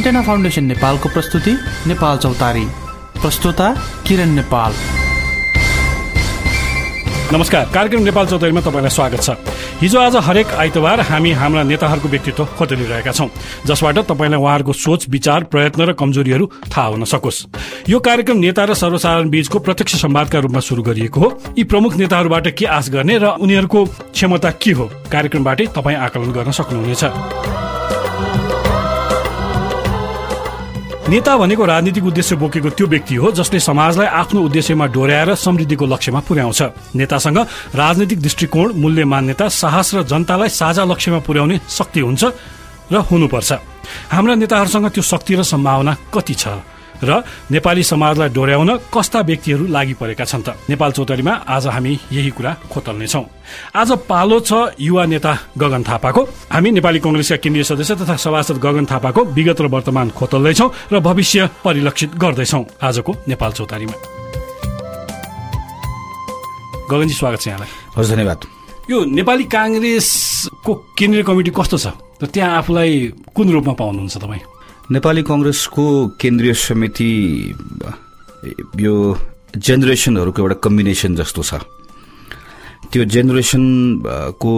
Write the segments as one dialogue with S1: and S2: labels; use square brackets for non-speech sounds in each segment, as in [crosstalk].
S1: Antenna foundation नेपालको प्रस्तुति नेपाल चौतारी। प्रस्तुता किरण नेपाल।
S2: नमस्कार कार्यक्रम नेपाल चौतारीमा तपाईँलाई स्वागत छ। हिजो आज हरेक आइतबार हामी हाम्रा नेताहरूको व्यक्तित्व खोतलिरहेका छौँ जसबाट तपाईँलाई उहाँहरूको सोच विचार प्रयत्न र कमजोरीहरू थाहा हुन सकोस्। यो कार्यक्रम नेता र सर्वसाधारण बीचको प्रत्यक्ष संवादका रूपमा शुरू गरिएको हो। यी प्रमुख नेताहरूबाट के आश गर्ने र उनीहरूको क्षमता के हो कार्यक्रमबाटै तपाईँ आकलन गर्न सक्नुहुनेछ। नेता भनेको राजनीतिक उद्देश्य बोकेको त्यो व्यक्ति हो जसले समाजलाई आफ्नो उद्देश्यमा डोर्याएर समृद्धिको लक्ष्यमा पुर्याउँछ। नेतासँग राजनीतिक दृष्टिकोण मूल्य मान्यता साहस र जनतालाई साझा लक्ष्यमा पुर्याउने शक्ति हुन्छ र हुनुपर्छ। हाम्रा नेताहरूसँग त्यो शक्ति र सम्भावना कति छ? र नेपाली समाजलाई डोर्याउन कस्ता व्यक्तिहरू लागि परेका छन् त। नेपाल चौतारीमा आज हामी यही कुरा खोतल्नेछौ। आज पालो छ युवा नेता गगन थापाको। हामी नेपाली कंग्रेसका केन्द्रीय सदस्य तथा सभासद गगन थापाको विगत र वर्तमान खोतल्दैछौ र भविष्य परिलक्षित गर्दैछौ आजको नेपाल चौतारीमा। गगनजी स्वागत छ यहाँलाई।
S3: हजुर धन्यवाद।
S2: यो नेपाली काङ्ग्रेसको केन्द्रीय कमिटी कस्तो छ? र त्यहाँ आफूलाई कुन रूपमा पाउनुहुन्छ तपाईँ?
S3: नेपाली कङ्ग्रेसको केन्द्रीय समिति यो जेनेरेसनहरूको एउटा कम्बिनेसन जस्तो छ। त्यो जेनेरेसनको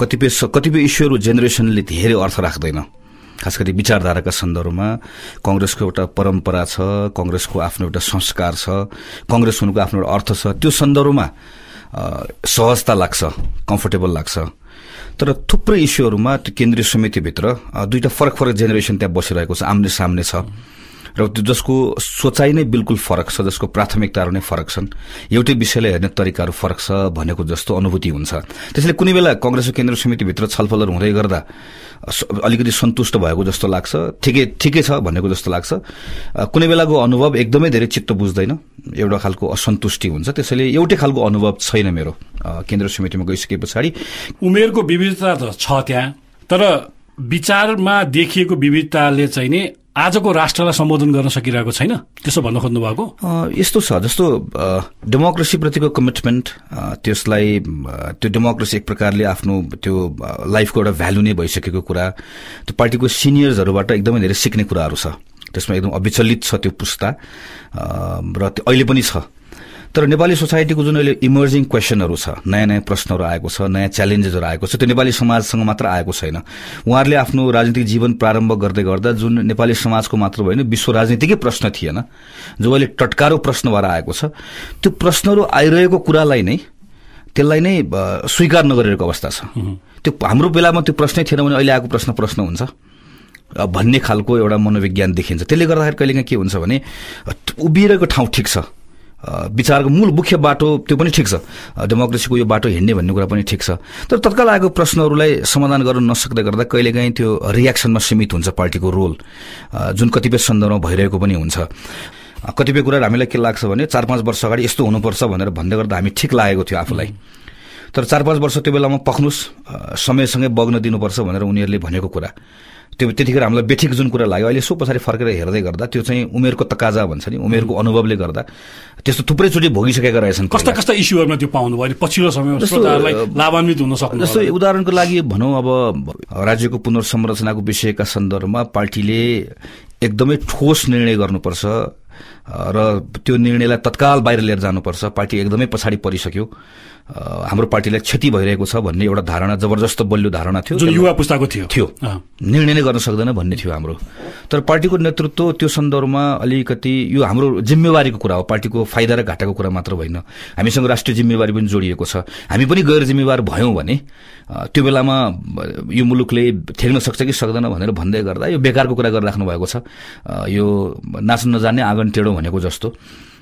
S3: कतिपय कतिपय इस्युहरू जेनेरेसनले धेरै अर्थ राख्दैन। खास गरी विचारधाराका सन्दर्भमा कङ्ग्रेसको एउटा परम्परा छ कङ्ग्रेसको आफ्नो एउटा संस्कार छ कङ्ग्रेस हुनुको आफ्नो एउटा अर्थ छ। त्यो सन्दर्भमा सहजता लाग्छ कम्फर्टेबल लाग्छ। तर थुप्रै इस्युहरूमा त्यो केन्द्रीय समितिभित्र दुईटा फरक फरक जेनेरेसन त्यहाँ बसिरहेको छ आम्ने सामने छ। र जसको सोचाइ नै बिल्कुल फरक छ जसको प्राथमिकताहरू नै फरक छन् एउटै विषयलाई हेर्ने तरिकाहरू फरक छ भनेको जस्तो अनुभूति हुन्छ। त्यसैले कुनै बेला कङ्ग्रेसको केन्द्र समितिभित्र छलफलहरू हुँदै गर्दा अलिकति सन्तुष्ट भएको जस्तो लाग्छ ठिकै ठिकै छ भनेको जस्तो लाग्छ। कुनै बेलाको अनुभव एकदमै धेरै चित्त बुझ्दैन एउटा खालको असन्तुष्टि हुन्छ। त्यसैले एउटै खालको अनुभव छैन मेरो केन्द्र समितिमा गइसके पछाडि।
S2: उमेरको विविधता त छ त्यहाँ तर विचारमा देखिएको विविधताले चाहिँ नि आजको राष्ट्रलाई सम्बोधन गर्न सकिरहेको छैन? त्यसो भन्न खोज्नु भएको
S3: यस्तो छ जस्तो डेमोक्रेसीप्रतिको कमिटमेन्ट त्यसलाई त्यो डेमोक्रेसी एक प्रकारले आफ्नो त्यो लाइफको एउटा भ्यालु नै भइसकेको कुरा। त्यो पार्टीको सिनियर्सहरूबाट एकदमै धेरै सिक्ने कुराहरू छ। त्यसमा एकदम अविचलित छ त्यो पुस्ता। र अहिले पनि छ। तर नेपाली सोसाइटीको जुन अहिले इमर्जिङ क्वेसनहरू छ नयाँ नयाँ प्रश्नहरू आएको छ नयाँ च्यालेन्जेसहरू आएको छ त्यो नेपाली समाजसँग मात्र आएको छैन। उहाँहरूले आफ्नो राजनीतिक जीवन प्रारम्भ गर्दै गर्दा जुन नेपाली समाजको मात्र होइन विश्व राजनीतिकै प्रश्न थिएन। जो अहिले टटकारो प्रश्न भएर आएको छ त्यो प्रश्नहरू आइरहेको कुरालाई नै त्यसलाई नै स्वीकार नगरिरहेको अवस्था छ। त्यो हाम्रो बेलामा त्यो प्रश्नै थिएन भने अहिले आएको प्रश्न प्रश्न हुन्छ। भन्ने खालको एउटा मनोविज्ञान देखिन्छ। त्यसले गर्दाखेरि कहिलेकाहीँ के हुन्छ भने उभिरहेको ठाउँ ठिक छ। विचारको मूल मुख्य बाटो त्यो पनि ठिक छ। डेमोक्रेसीको यो बाटो हिँड्ने भन्ने कुरा पनि ठिक छ। तर तत्काल आएको प्रश्नहरूलाई समाधान गर्न नसक्दै गर्दा कहिलेकाहीँ त्यो रियाक्सनमा सीमित हुन्छ पार्टीको रोल। जुन कतिपय सन्दर्भमा भइरहेको पनि हुन्छ। कतिपय कुरा हामीलाई के लाग्छ भने चार पाँच वर्ष अगाडि यस्तो हुनुपर्छ भनेर भन्दै गर्दा हामी ठिक लागेको थियो आफूलाई। तर चार पाँच वर्ष त्यो बेलामा पख्नुहोस् समयसँगै बग्न दिनुपर्छ भनेर उनीहरूले भनेको कुरा। त्यो त्यतिखेर हामीलाई बेठिक जुन कुरा लाग्यो अहिले सो पछाडि फर्केर हेर्दै गर्दा त्यो चाहिँ उमेरको तकाजा भन्छ नि उमेरको अनुभवले गर्दा त्यस्तो थुप्रैचोटि भोगिसकेका रहेछन्
S2: कस्ता कस्ता इस्युहरूमा त्यो पाउनु भयो पछिल्लो समय लाभान्वित हुन सक्नु
S3: जस्तो उदाहरणको लागि भनौँ अब राज्यको पुनर्संरचनाको विषयका सन्दर्भमा पार्टीले एकदमै ठोस निर्णय गर्नुपर्छ र त्यो निर्णयलाई तत्काल बाहिर लिएर जानुपर्छ। पार्टी एकदमै पछाडि परिसक्यो। हाम्रो पार्टीलाई क्षति भइरहेको छ भन्ने एउटा धारणा जबरजस्त बलियो धारणा थियो।
S2: जुन युवा पुस्ताको थियो।
S3: थियो। निर्णय नै गर्न सक्दैन भन्ने थियो हाम्रो। तर पार्टीको नेतृत्व त्यो सन्दर्भमा अलिकति यो हाम्रो जिम्मेवारीको कुरा हो। पार्टीको फाइदा र घाटाको कुरा मात्र होइन। हामीसँग राष्ट्रिय जिम्मेवारी पनि जोडिएको छ। हामी पनि गैर जिम्मेवार भयौँ भने त्यो बेलामा यो मुलुकले ठेक्न सक्छ कि सक्दैन भनेर भन्दै गर्दा यो बेकारको कुरा गरिराख्नु भएको छ। यो नाच्न नजाने आँगन टेढो भनेको जस्तो।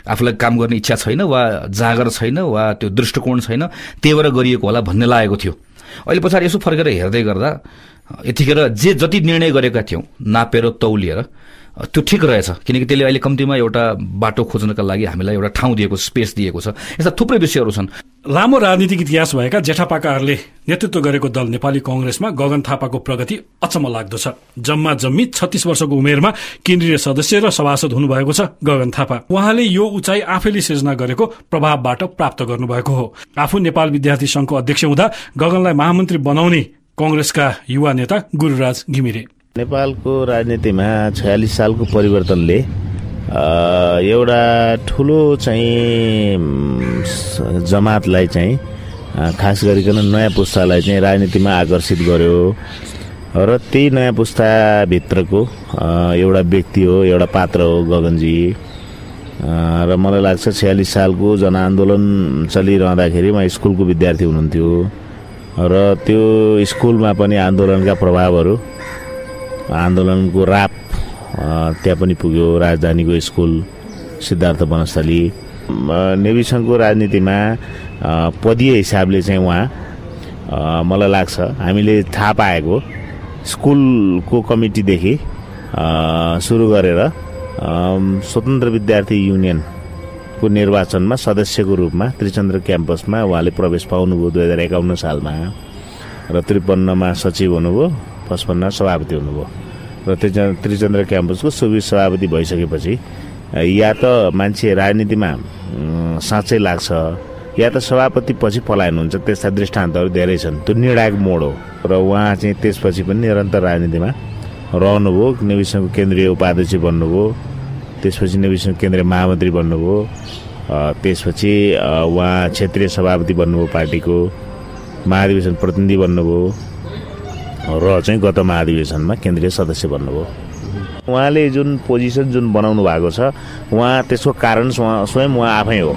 S3: आफूलाई काम गर्ने इच्छा छैन वा जाँगर छैन वा त्यो दृष्टिकोण छैन त्यही भएर गरिएको होला भन्ने लागेको थियो। अहिले पछाडि यसो फर्केर हेर्दै गर्दा यतिखेर जे जति निर्णय गरेका थियौँ नापेर तौलिएर त्यो ठिक रहेछ। किनकि त्यसले अहिले कम्तीमा एउटा बाटो खोज्नका लागि हामीलाई एउटा ठाउँ दिएको स्पेस दिएको छ। यस्ता थुप्रै विषयहरू छन्।
S2: लामो राजनीतिक इतिहास भएका जेठापाकाहरूले नेतृत्व गरेको दल नेपाली कंग्रेसमा गगन थापाको प्रगति अचम्म लाग्दो छ। जम्मा जम्मी छत्तीस वर्षको उमेरमा केन्द्रीय सदस्य र सभासद हुनुभएको छ गगन थापा। उहाँले यो उचाइ आफैले सिर्जना गरेको प्रभावबाट प्राप्त गर्नुभएको हो। आफू नेपाल विद्यार्थी संघको अध्यक्ष हुँदा गगनलाई महामन्त्री बनाउने कंग्रेसका युवा नेता गुरूराज घिमिरे।
S4: नेपालको राजनीतिमा छयालिस सालको परिवर्तनले एउटा ठुलो चाहिँ जमातलाई चाहिँ खास गरिकन नयाँ पुस्तालाई चाहिँ राजनीतिमा आकर्षित गर्यो। र त्यही नयाँ पुस्ताभित्रको एउटा व्यक्ति हो एउटा पात्र हो गगनजी। र मलाई लाग्छ छयालिस सालको जनआन्दोलन चलिरहँदाखेरि म स्कुलको विद्यार्थी हुनुहुन्थ्यो। र त्यो स्कुलमा पनि आन्दोलनका प्रभावहरू आन्दोलनको राप त्यहाँ पनि पुग्यो राजधानीको स्कुल सिद्धार्थ वनस्थली। नेविसनको राजनीतिमा पदीय हिसाबले चाहिँ उहाँ मलाई लाग्छ हामीले थाहा पाएको स्कुलको कमिटीदेखि सुरु गरेर स्वतन्त्र विद्यार्थी युनियनको निर्वाचनमा सदस्यको रूपमा त्रिचन्द्र क्याम्पसमा उहाँले प्रवेश पाउनुभयो दुई हजार एकाउन्न सालमा। र त्रिपन्नमा सचिव हुनुभयो। पचपन्न सभापति हुनुभयो। र त्रिचन्द्र क्याम्पसको सुविध सभापति भइसकेपछि या त मान्छे राजनीतिमा साँच्चै लाग्छ या त सभापति पछि पलायन हुन्छ त्यस्ता दृष्टान्तहरू धेरै छन्। त्यो निर्णायक मोड हो। र उहाँ चाहिँ त्यसपछि पनि निरन्तर राजनीतिमा रहनुभयो नेविसङ्घको केन्द्रीय उपाध्यक्ष बन्नुभयो त्यसपछि नेविसङ्घ केन्द्रीय महामन्त्री बन्नुभयो त्यसपछि उहाँ क्षेत्रीय सभापति बन्नुभयो पार्टीको महाधिवेशन प्रतिनिधि बन्नुभयो। र चाहिँ गत महाधिवेशनमा केन्द्रीय सदस्य बन्नुभयो। उहाँले जुन पोजिसन जुन बनाउनु भएको छ उहाँ त्यसको कारण स्वयं उहाँ आफै हो।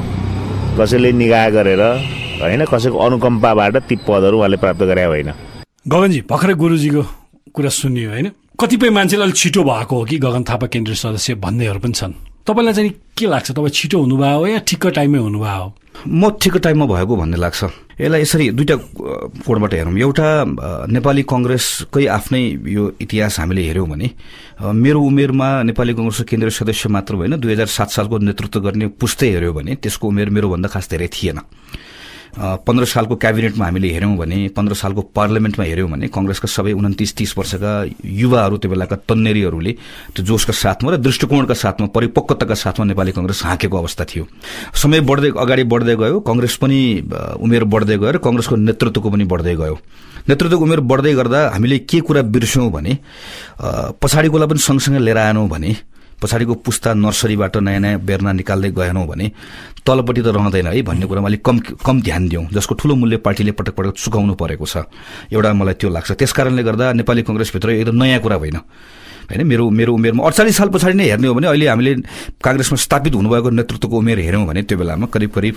S4: कसैले निगाह गरेर होइन कसैको अनुकम्पाबाट ती पदहरू उहाँले प्राप्त गरे होइन।
S2: गगनजी भर्खरै गुरुजीको कुरा सुनियो होइन? कतिपय मान्छेलाई अलिक छिटो भएको हो कि गगन थापा केन्द्रीय सदस्य भन्नेहरू पनि छन्। तपाईँलाई चाहिँ के लाग्छ? तपाईँ छिटो हुनुभयो या ठिक्क टाइममै हुनुभयो?
S3: म ठिक्क टाइममा भएको भन्ने लाग्छ। यसलाई यसरी दुईवटा कोणबाट हेरौँ? एउटा नेपाली कङ्ग्रेसकै आफ्नै यो इतिहास हामीले हेऱ्यौँ भने मेरो उमेरमा नेपाली कङ्ग्रेसको केन्द्रीय सदस्य मात्र होइन दुई हजार सात सालको नेतृत्व गर्ने पुस्तै हेऱ्यो भने त्यसको उमेर मेरोभन्दा खास धेरै थिएन। पन्ध्र सालको क्याबिनेटमा हामीले हेऱ्यौँ भने पन्ध्र सालको पार्लियामेन्टमा हेऱ्यौँ भने कङ्ग्रेसका सबै उन्तिस तीस वर्षका युवाहरू त्यो बेलाका तन्नेरीहरूले त्यो जोसका साथमा र दृष्टिकोणका साथमा परिपक्वताका साथमा नेपाली कङ्ग्रेस हाँकेको अवस्था थियो। समय बढ्दै अगाडि बढ्दै गयो कङ्ग्रेस पनि उमेर बढ्दै गयो र कङ्ग्रेसको नेतृत्वको पनि बढ्दै गयो। नेतृत्वको उमेर बढ्दै गर्दा हामीले के कुरा बिर्स्यौँ भने पछाडिकोलाई पनि सँगसँगै लिएर आएनौँ भने पछाडिको पुस्ता नर्सरीबाट नयाँ नयाँ बेर्ना निकाल्दै गएनौँ भने तलपट्टि त रहँदैन है भन्ने कुरामा अलिक कम कम ध्यान दिउँ जसको ठूलो मूल्य पार्टीले पटक पटक चुकाउनु परेको छ। एउटा मलाई त्यो लाग्छ। त्यस कारणले गर्दा नेपाली कङ्ग्रेसभित्र एकदम नयाँ कुरा होइन होइन मेरो मेरो उमेरमा अडचालिस साल पछाडि नै हेर्ने हो भने अहिले हामीले काङ्ग्रेसमा स्थापित हुनुभएको नेतृत्वको उमेर हेऱ्यौँ भने त्यो बेलामा करिब करिब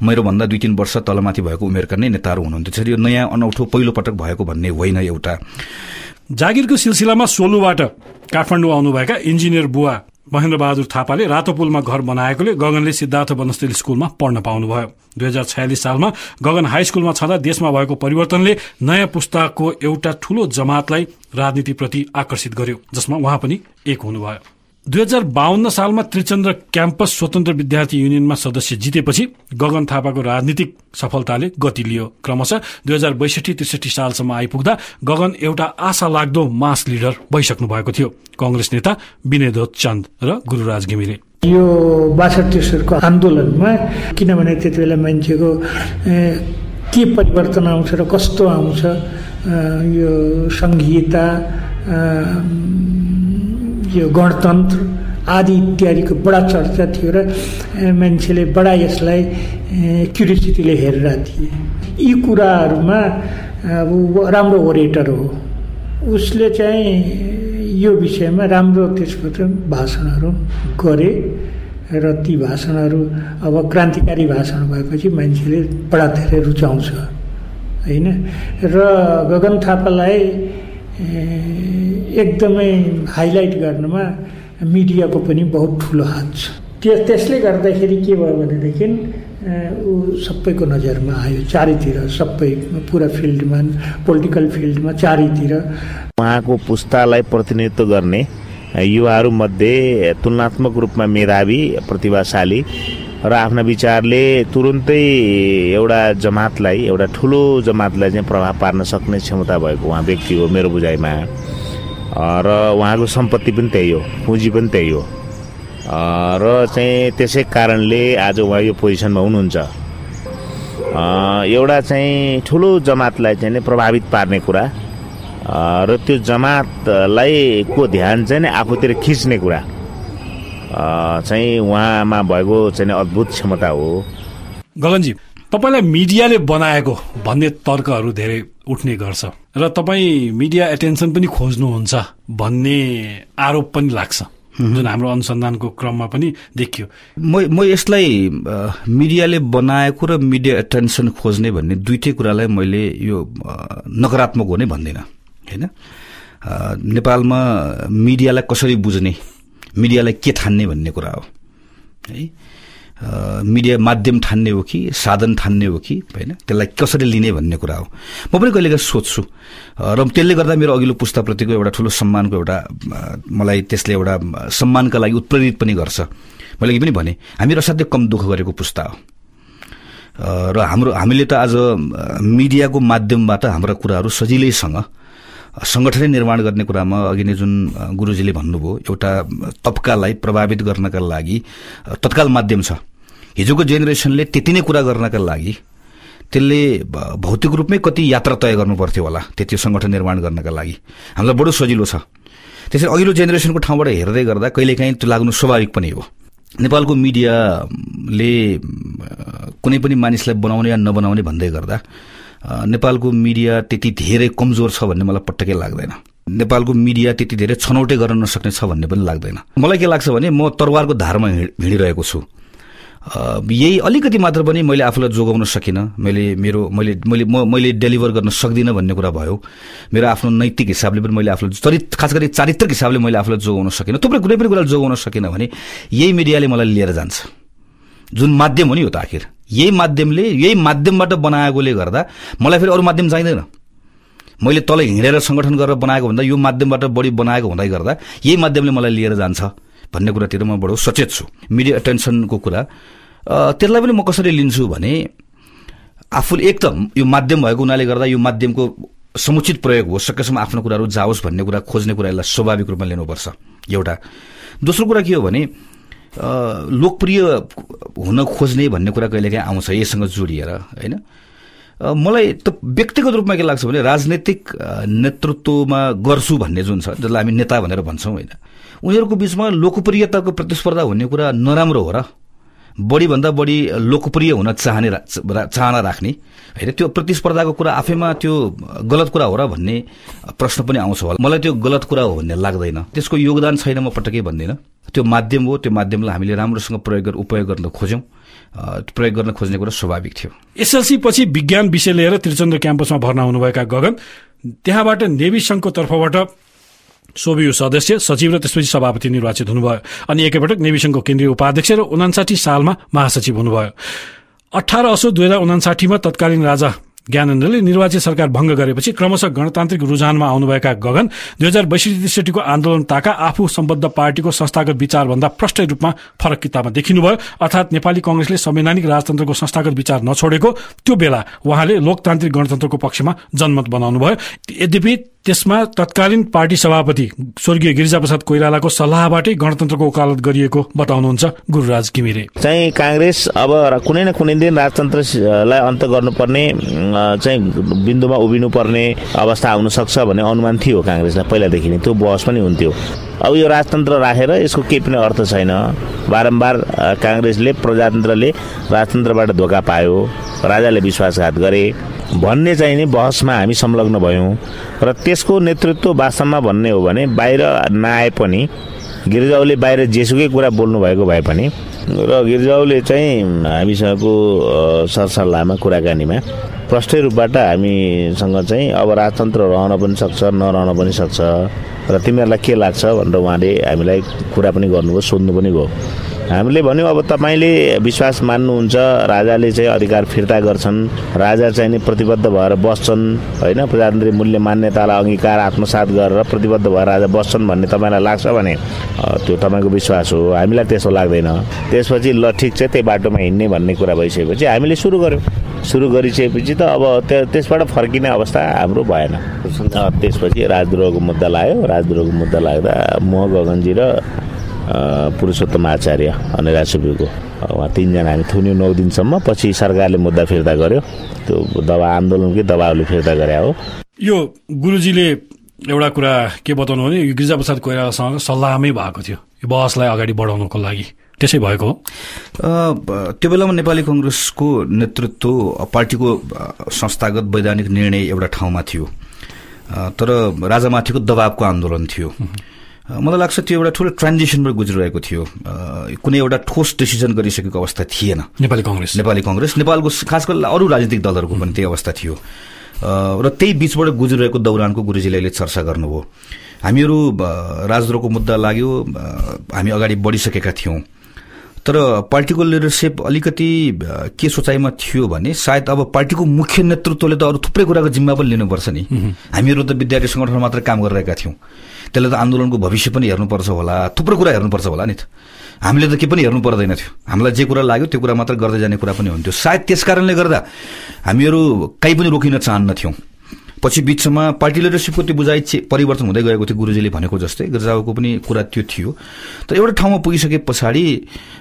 S3: मेरोभन्दा दुई तिन वर्ष तलमाथि भएको उमेरका नै नेताहरू हुनुहुन्थ्यो। यो नयाँ अनौठो पहिलो पटक भएको भन्ने होइन एउटा।
S2: जागिरको सिलसिलामा सोलुबाट काठमाडौँ आउनुभएका इन्जिनियर बुवा महेन्द्र बहादुर थापाले रातो पुलमा घर बनाएकोले गगनले सिद्धार्थ वनस्थली स्कूलमा पढ्न पाउनुभयो। दुई हजार छयालिस सालमा गगन हाई स्कूलमा छँदा देशमा भएको परिवर्तनले नयाँ पुस्ताको एउटा ठूलो जमातलाई राजनीतिप्रति आकर्षित गर्यो जसमा उहाँ पनि एक हुनुभयो। दुई हजार बाहन्न सालमा त्रिचन्द्र क्याम्पस स्वतन्त्र विद्यार्थी युनियनमा सदस्य जितेपछि गगन थापाको राजनीतिक सफलताले गति लियो। क्रमशः दुई हजार बैसठी त्रिसठी सालसम्म आइपुग्दा गगन एउटा आशा लाग्दो मास लिडर भइसक्नु भएको थियो। कंग्रेस नेता विनय चन्द र गुरूराज घिमिरे।
S5: यो बासठ त्रिसठीको आन्दोलनमा किनभने त्यति बेला मान्छेको के परिवर्तन आउँछ र कस्तो आउँछ यो संहिता यो गणतन्त्र आदि इत्यादिको बडा चर्चा थियो र मान्छेले बडा यसलाई क्युरियोसिटीले हेरेर थिए। यी कुराहरूमा अब राम्रो ओरेटर हो। उसले चाहिँ यो विषयमा राम्रो त्यसको चाहिँ भाषणहरू गरे र ती भाषणहरू अब क्रान्तिकारी भाषण भएपछि मान्छेले बडा धेरै रुचाउँछ होइन? र गगन थापालाई एकदमै हाइलाइट गर्नुमा मिडियाको पनि बहुत ठुलो हात छ। त्यस त्यसले गर्दाखेरि के भयो भनेदेखि ऊ सबैको नजरमा आयो। चारैतिर सबै पुरा फिल्डमा पोलिटिकल फिल्डमा चारैतिर।
S4: उहाँको पुस्तालाई प्रतिनिधित्व गर्ने युवाहरूमध्ये तुलनात्मक रूपमा मेधावी प्रतिभाशाली र आफ्ना विचारले तुरुन्तै एउटा जमातलाई एउटा ठुलो जमातलाई चाहिँ प्रभाव पार्न सक्ने क्षमता भएको उहाँ व्यक्ति हो मेरो बुझाइमा। र उहाँको सम्पत्ति पनि त्यही हो पुँजी पनि त्यही हो। र चाहिँ त्यसै कारणले आज उहाँ यो पोजिसनमा हुनुहुन्छ। एउटा चाहिँ ठुलो जमातलाई चाहिँ प्रभावित पार्ने कुरा। र त्यो जमातलाई को ध्यान चाहिँ आफूतिर खिच्ने कुरा। चाहिँ उहाँमा भएको चाहिँ अद्भुत क्षमता हो।
S2: गगनजी तपाईँलाई मिडियाले बनाएको भन्ने तर्कहरू धेरै उठ्ने गर्छ र तपाईँ मिडिया एटेन्सन पनि खोज्नुहुन्छ भन्ने आरोप पनि लाग्छ जुन हाम्रो अनुसन्धानको क्रममा पनि देखियो।
S3: म म यसलाई मिडियाले बनाएको र मिडिया एटेन्सन खोज्ने भन्ने दुइटै कुरालाई मैले यो नकारात्मक हो नै भन्दिनँ होइन? नेपालमा मिडियालाई कसरी बुझ्ने मिडियालाई के ठान्ने भन्ने कुरा हो है? मिडिया माध्यम ठान्ने हो कि साधन ठान्ने हो कि होइन? त्यसलाई कसरी लिने भन्ने कुरा हो। म पनि कहिलेकाहीँ सोध्छु। र त्यसले गर्दा मेरो अघिल्लो पुस्ताप्रतिको एउटा ठुलो सम्मानको एउटा मलाई त्यसले एउटा सम्मानका लागि उत्प्रेरित पनि गर्छ। मैले अघि पनि भने हामीहरू असाध्यै कम दुःख गरेको पुस्ता हो। र हाम्रो हामीले त आज मिडियाको माध्यमबाट हाम्रा कुराहरू सजिलैसँग सङ्गठनै निर्माण गर्ने कुरामा अघि नै जुन गुरुजीले भन्नुभयो एउटा तबकालाई प्रभावित गर्नका लागि तत्काल माध्यम छ। हिजोको जेनेरेसनले त्यति नै कुरा गर्नका लागि त्यसले भौतिक रूपमै कति यात्रा तय गर्नु पर्थ्यो होला त्यति सङ्गठन निर्माण गर्नका लागि। हामीलाई बडो सजिलो छ। त्यसरी अघिल्लो जेनेरेसनको ठाउँबाट हेर्दै गर्दा कहिलेकाहीँ त्यो लाग्नु स्वाभाविक पनि हो। नेपालको मिडियाले कुनै पनि मानिसलाई बनाउने या नबनाउने भन्दै गर्दा नेपालको मिडिया त्यति धेरै कमजोर छ भन्ने मलाई पटक्कै लाग्दैन। नेपालको मिडिया त्यति धेरै छनौटे गर्न नसक्ने छ भन्ने पनि लाग्दैन। मलाई के लाग्छ भने म तरवारको धारमा हिँड- हिँडिरहेको छु। यही अलिकति मात्र पनि मैले आफूलाई जोगाउन सकिनँ। मैले मेरो मैले मैले म- मैले डेलिभर गर्न सक्दिनँ भन्ने कुरा भयो। मेरो आफ्नो नैतिक हिसाबले पनि मैले आफूलाई चरित खास गरी चारित्रिक हिसाबले मैले आफूलाई जोगाउन सकिनँ। थुप्रै कुनै पनि कुरा जोगाउन सकिनँ भने यही मिडियाले मलाई लिएर जान्छ। जुन माध्यम हो नि हो त आखिर। यही माध्यमले यही माध्यमबाट बनाएकोले गर्दा मलाई फेरि अरू माध्यम चाहिँदैन। मैले तल हिँडेर सङ्गठन गरेर बनाएको भन्दा यो माध्यमबाट बढी बनाएको हुँदै गर्दा यही माध्यमले मलाई लिएर जान्छ भन्ने कुरातिर म बडो सचेत छु। मिडिया एटेन्सनको कुरा त्यसलाई पनि म कसरी लिन्छु भने आफूले एक त यो माध्यम भएको हुनाले गर्दा यो माध्यमको समुचित प्रयोग हो सकेसम्म आफ्नो कुराहरू जाओस् भन्ने कुरा खोज्ने कुरा यसलाई स्वाभाविक रूपमा लिनुपर्छ। एउटा दोस्रो कुरा के हो भने लोकप्रिय हुन खोज्ने भन्ने कुरा कहिलेकाहीँ आउँछ यससँग जोडिएर होइन? मलाई त व्यक्तिगत रूपमा के लाग्छ भने राजनैतिक नेतृत्वमा गर्छु भन्ने जुन छ जसलाई हामी नेता भनेर भन्छौँ होइन? उनीहरूको बिचमा लोकप्रियताको प्रतिस्पर्धा हुने कुरा नराम्रो हो र। बढीभन्दा बढी लोकप्रिय हुन चाहने चाहना राख्ने। होइन त्यो प्रतिस्पर्धाको कुरा आफैमा त्यो गलत कुरा हो र भन्ने प्रश्न पनि आउँछ होला। मलाई त्यो गलत कुरा हो भन्ने लाग्दैन। त्यसको योगदान छैन म पटक्कै भन्दिनँ। त्यो माध्यम हो त्यो माध्यमलाई हामीले राम्रोसँग प्रयोग उपयोग गर्न खोज्यौँ। प्रयोग गर्न खोज्ने कुरा स्वाभाविक थियो।
S2: एसएलसी पछि विज्ञान विषय लिएर त्रिचन्द्र क्याम्पसमा भर्ना हुनुभएका गगन त्यहाँबाट नेभी संघको तर्फबाट सोभियु सदस्य सचिव र त्यसपछि सभापति निर्वाचित हुनुभयो। अनि एकैपटक नेभी संघको केन्द्रीय उपाध्यक्ष र उनासाठी सालमा महासचिव हुनुभयो। अठार असो दुई हजार उनासाठीमा तत्कालीन राजा ज्ञानेन्द्रले निर्वाचित सरकार भंग गरेपछि क्रमशः गणतान्त्रिक रुझानमा आउनुभएका गगन दुई हजार बैसठी त्रिसठीको आन्दोलन ताका आफू सम्बद्ध पार्टीको संस्थागत विचारभन्दा प्रष्ट रूपमा फरक किताबमा देखिनुभयो। अर्थात नेपाली कंग्रेसले संवैधानिक राजतन्त्रको संस्थागत विचार नछोडेको त्यो बेला उहाँले लोकतान्त्रिक गणतन्त्रको पक्षमा जनमत बनाउनुभयो। यद्यपि त्यसमा तत्कालीन पार्टी सभापति स्वर्गीय गिरिजाप्रसाद कोइरालाको सल्लाहबाटै गणतन्त्रको वकालत गरिएको बताउनुहुन्छ गुरुराज घिमिरे।
S4: चाहिँ काङ्ग्रेस अब कुनै न कुनै दिन राजतन्त्रलाई अन्त गर्नुपर्ने चाहिँ बिन्दुमा उभिनु पर्ने अवस्था आउन सक्छ भन्ने अनुमान थियो काङ्ग्रेसलाई पहिलादेखि नै त्यो बहस पनि हुन्थ्यो। अब यो राजतन्त्र राखेर यसको केही पनि अर्थ छैन। बारम्बार काङ्ग्रेसले प्रजातन्त्रले राजतन्त्रबाट धोका पायो राजाले विश्वासघात गरे। भन्ने चाहिँ नि बहसमा हामी संलग्न भयौँ र त्यसको नेतृत्व वास्तवमा भन्ने हो भने बाहिर नआए पनि गिरिजाउले बाहिर जेसुकै कुरा बोल्नु भएको भए पनि र गिरिजाउले चाहिँ हामीसँगको सरसल्लाहमा कुराकानीमा प्रष्टै रूपबाट हामीसँग चाहिँ अब राजतन्त्र रहन पनि सक्छ नरहन पनि सक्छ र तिमीहरूलाई के लाग्छ भनेर उहाँले हामीलाई कुरा पनि गर्नुभयो सोध्नु पनि भयो। हामीले भन्यौँ अब तपाईँले विश्वास मान्नुहुन्छ राजाले चाहिँ अधिकार फिर्ता गर्छन्। राजा चाहिँ नि प्रतिबद्ध भएर बस्छन् होइन? प्रजातान्त्रिक मूल्य मान्यतालाई अङ्गीकार आत्मसात गरेर प्रतिबद्ध भएर राजा बस्छन् भन्ने तपाईँलाई लाग्छ भने त्यो तपाईँको विश्वास हो। हामीलाई त्यसो लाग्दैन। त्यसपछि ल ठिक छ त्यही बाटोमा हिँड्ने भन्ने कुरा भइसकेपछि हामीले सुरु गऱ्यौँ सुरु गरिसकेपछि त अब त्यो त्यसबाट फर्किने अवस्था हाम्रो भएन। त्यसपछि राजद्रोहको मुद्दा लाग्यो। राजद्रोहको मुद्दा लाग्दा म गगनजी र पुरुषोत्तम आचार्य अनिरा सुब्बीको उहाँ तिनजना हामी थुन्यौँ नौ दिनसम्म पछि सरकारले मुद्दा फिर्ता गर्यो। त्यो दबा आन्दोलनकै दबावले फिर्ता गरे हो।
S2: यो गुरुजीले एउटा कुरा के बताउनु भने यो गिरिजाप्रसाद कोइरालासँग सल्लाहमै भएको थियो। यो बहसलाई अगाडि बढाउनको लागि। त्यसै भएको हो।
S3: त्यो बेलामा नेपाली कङ्ग्रेसको नेतृत्व पार्टीको संस्थागत वैधानिक निर्णय एउटा ठाउँमा थियो। तर राजामाथिको दबावको आन्दोलन थियो। मलाई लाग्छ त्यो एउटा ठुलो ट्रान्जिसनबाट गुज्रिरहेको थियो। कुनै एउटा ठोस डिसिजन गरिसकेको अवस्था थिएन।
S2: नेपाली कङ्ग्रेस।
S3: नेपाली कङ्ग्रेस। नेपालको खास गरी अरू राजनीतिक दलहरूको पनि त्यही अवस्था थियो। र त्यही बिचबाट गुज्रिरहेको दौरानको गुरुजीले अहिले चर्चा गर्नुभयो। हामीहरू राजद्रोहको मुद्दा लाग्यो। हामी अगाडि बढिसकेका थियौँ। तर पार्टीको लिडरसिप अलिकति के सोचाइमा थियो भने सायद अब पार्टीको मुख्य नेतृत्वले त अरू थुप्रै कुराको जिम्मा पनि लिनुपर्छ नि। हामीहरू त विद्यार्थी सङ्गठनमा मात्र काम गरिरहेका थियौँ। त्यसले त आन्दोलनको भविष्य पनि हेर्नुपर्छ होला। थुप्रो कुरा हेर्नुपर्छ होला नि त। हामीले त के पनि हेर्नु पर्दैन थियो। हामीलाई जे कुरा लाग्यो त्यो कुरा मात्र गर्दै जाने कुरा पनि हुन्थ्यो। सायद त्यस कारणले गर्दा हामीहरू कहीँ पनि रोकिन चाहन्नथ्यौँ। पछि बिचमा पार्टी लिडरसिपको त्यो बुझाइ परिवर्तन हुँदै गएको थियो गुरुजीले भनेको जस्तै गिर्जाको पनि कुरा त्यो थियो। तर एउटा ठाउँमा पुगिसके पछाडि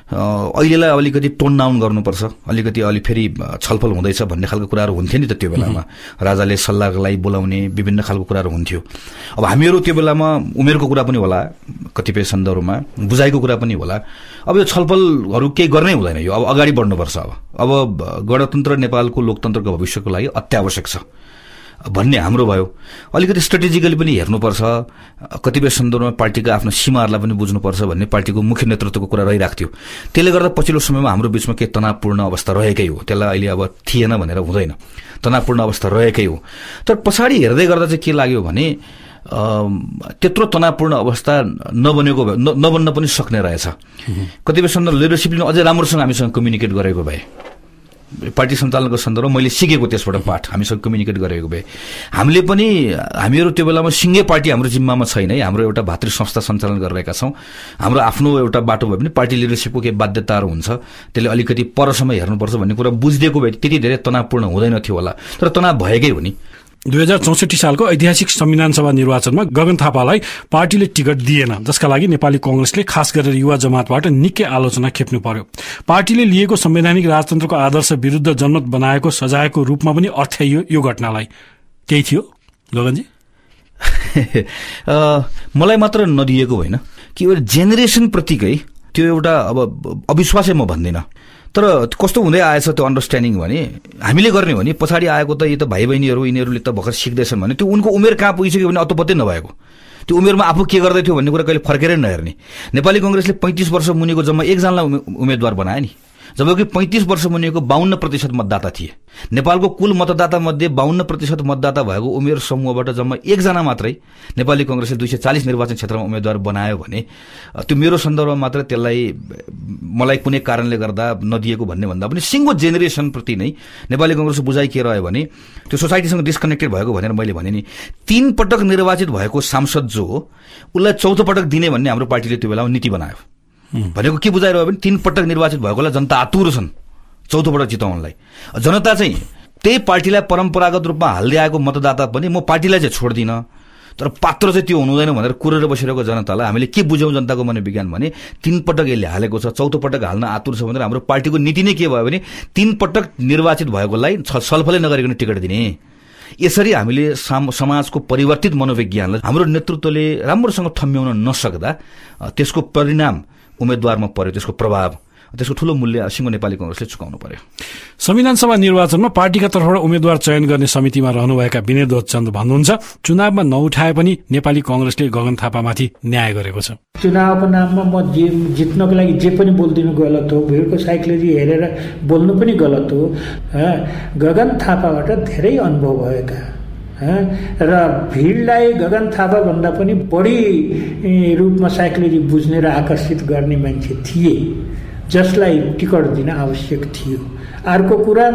S3: अहिलेलाई अलिकति टोन डाउन गर्नुपर्छ। अलिकति अलि फेरि छलफल हुँदैछ भन्ने खालको कुराहरू हुन्थ्यो नि त त्यो बेलामा। राजाले सल्लाहको लागि बोलाउने विभिन्न खालको कुराहरू हुन्थ्यो। अब हामीहरू त्यो बेलामा उमेरको कुरा पनि होला कतिपय सन्दर्भमा बुझाइको कुरा पनि होला। अब यो छलफलहरू केही गर्नै हुँदैन यो। अब अगाडि बढ्नुपर्छ अब। अब गणतन्त्र नेपालको लोकतन्त्रको भविष्यको लागि अत्यावश्यक छ। भन्ने हाम्रो भयो। अलिकति स्ट्रेटेजिकली पनि हेर्नुपर्छ। कतिपय सन्दर्भमा पार्टीको आफ्नो सीमाहरूलाई पनि बुझ्नुपर्छ भन्ने पार्टीको मुख्य नेतृत्वको कुरा रहिरहेको थियो त्यसले गर्दा पछिल्लो समयमा हाम्रो बिचमा केही तनावपूर्ण अवस्था रहेकै हो। त्यसलाई अहिले अब थिएन भनेर हुँदैन। तनावपूर्ण अवस्था रहेकै हो। तर पछाडि हेर्दै गर्दा चाहिँ के लाग्यो भने त्यत्रो तनावपूर्ण अवस्था नबनेको नबन्न पनि सक्ने रहेछ। कतिपय सन्दर्भ लिडरसिपले अझै राम्रोसँग हामीसँग कम्युनिकेट गरेको भए। पार्टी सञ्चालनको सन्दर्भमा मैले सिकेको त्यसबाट पाठ। हामीसँग कम्युनिकेट गरेको भए। हामीले पनि हामीहरू त्यो बेलामा सिङ्गे पार्टी हाम्रो जिम्मामा छैन है। हाम्रो एउटा भातृ संस्था सञ्चालन गरिरहेका छौँ। हाम्रो आफ्नो एउटा बाटो भए पनि पार्टी लिडरसिपको केही बाध्यताहरू हुन्छ। त्यसले अलिकति परसम्म हेर्नुपर्छ भन्ने कुरा बुझिदिएको भए त्यति धेरै तनावपूर्ण हुँदैन थियो होला। तर तनाव भएकै हो नि।
S2: दुई हजार चौसठी सालको ऐतिहासिक संविधान सभा निर्वाचनमा गगन थापालाई पार्टीले टिकट दिएन जसका लागि नेपाली कंग्रेसले खास गरेर युवा जमातबाट निकै आलोचना खेप्नु पर्यो। पार्टीले लिएको संवैधानिक राजतन्त्रको आदर्श विरूद्ध जनमत बनाएको सजायको रूपमा पनि अर्थ्याइयो यो घटनालाई। त्यही थियो गगनजी? [laughs]
S3: मलाई मात्र नदिएको होइन। कि जेनेरेसन प्रतिकै त्यो एउटा अब अविश्वासै म भन्दिनँ। तर कस्तो हुँदै आएछ त्यो अन्डरस्ट्यान्डिङ भने? हामीले गर्ने भने पछाडि आएको त यी त भाइ बहिनीहरू यिनीहरूले त भर्खर सिक्दैछन् भने त्यो उनको उमेर कहाँ पुगिसक्यो भने अत्तो नभएको। त्यो उमेरमा आफू के गर्दै थियो भन्ने कुरा कहिले फर्केरै नहेर्ने। नेपाली कङ्ग्रेसले पैँतिस वर्ष मुनिको जम्मा एकजनालाई उम्मेद्वार बनायो नि। जबकि पैँतिस वर्ष मुनिको बाहन्न प्रतिशत मतदाता थिए। नेपालको कुल मतदाता मध्ये बाहन्न प्रतिशत मतदाता भएको उमेर समूहबाट जम्मा एकजना मात्रै नेपाली कङ्ग्रेसले दुई सय चालिस निर्वाचन क्षेत्रमा उम्मेद्वार बनायो भने त्यो मेरो सन्दर्भमा मात्र त्यसलाई मलाई कुनै कारणले गर्दा नदिएको भन्ने भन्दा पनि सिङ्गो जेनेरेसनप्रति नै नेपाली कङ्ग्रेसको बुझाइ के रह्यो भने त्यो सोसाइटीसँग डिस्कनेक्टेड भएको भनेर मैले भने नि तीन पटक निर्वाचित भएको सांसद जो हो उसलाई चौथो पटक दिने भन्ने हाम्रो पार्टीले त्यो बेलामा नीति बनायो। भनेको के बुझाइरह्यो भने तीन पटक निर्वाचित भएकोलाई जनता आतुर छन्। चौथो पटक जिताउनलाई जनता चाहिँ त्यही पार्टीलाई परम्परागत रूपमा हाल्दै आएको मतदाता पनि म पार्टीलाई चाहिँ छोड्दिनँ। तर पात्र चाहिँ त्यो हुनुहुँदैन भनेर कुरेर बसिरहेको जनतालाई हामीले के बुझ्यौँ जनताको मनोविज्ञान भने तीन पटक यसले हालेको छ चौथो पटक हाल्न आतुर छ भनेर हाम्रो पार्टीको नीति नै के भयो भने तीन पटक निर्वाचित भएकोलाई छलफलै नगरिकन टिकट दिने। यसरी हामीले समाजको परिवर्तित मनोविज्ञानलाई हाम्रो नेतृत्वले राम्रोसँग थम्याउन नसक्दा त्यसको परिणाम उम्मेद्वारमा पर्यो त्यसको प्रभाव त्यसको ठूलो मूल्य सिङ्गो नेपाली कङ्ग्रेसले चुकाउनु पर्यो।
S2: संविधान सभा निर्वाचनमा पार्टीका तर्फबाट उम्मेद्वार चयन गर्ने समितिमा रहनुभएका विनय चन्द भन्नुहुन्छ चुनावमा नउठाए पनि नेपाली कङ्ग्रेसले गगन थापामाथि न्याय गरेको छ।
S5: चुनावको नाममा म जे जित्नको लागि जे पनि बोलिदिनु गलत हो भिडको साइकोलोजी हेरेर बोल्नु पनि गलत हो गगन थापाबाट धेरै अनुभव भएका। र भिडलाई गगन थापाभन्दा पनि बढी रूपमा साइकोलोजी बुझ्ने र आकर्षित गर्ने मान्छे थिए जसलाई टिकट दिन आवश्यक थियो अर्को कुरा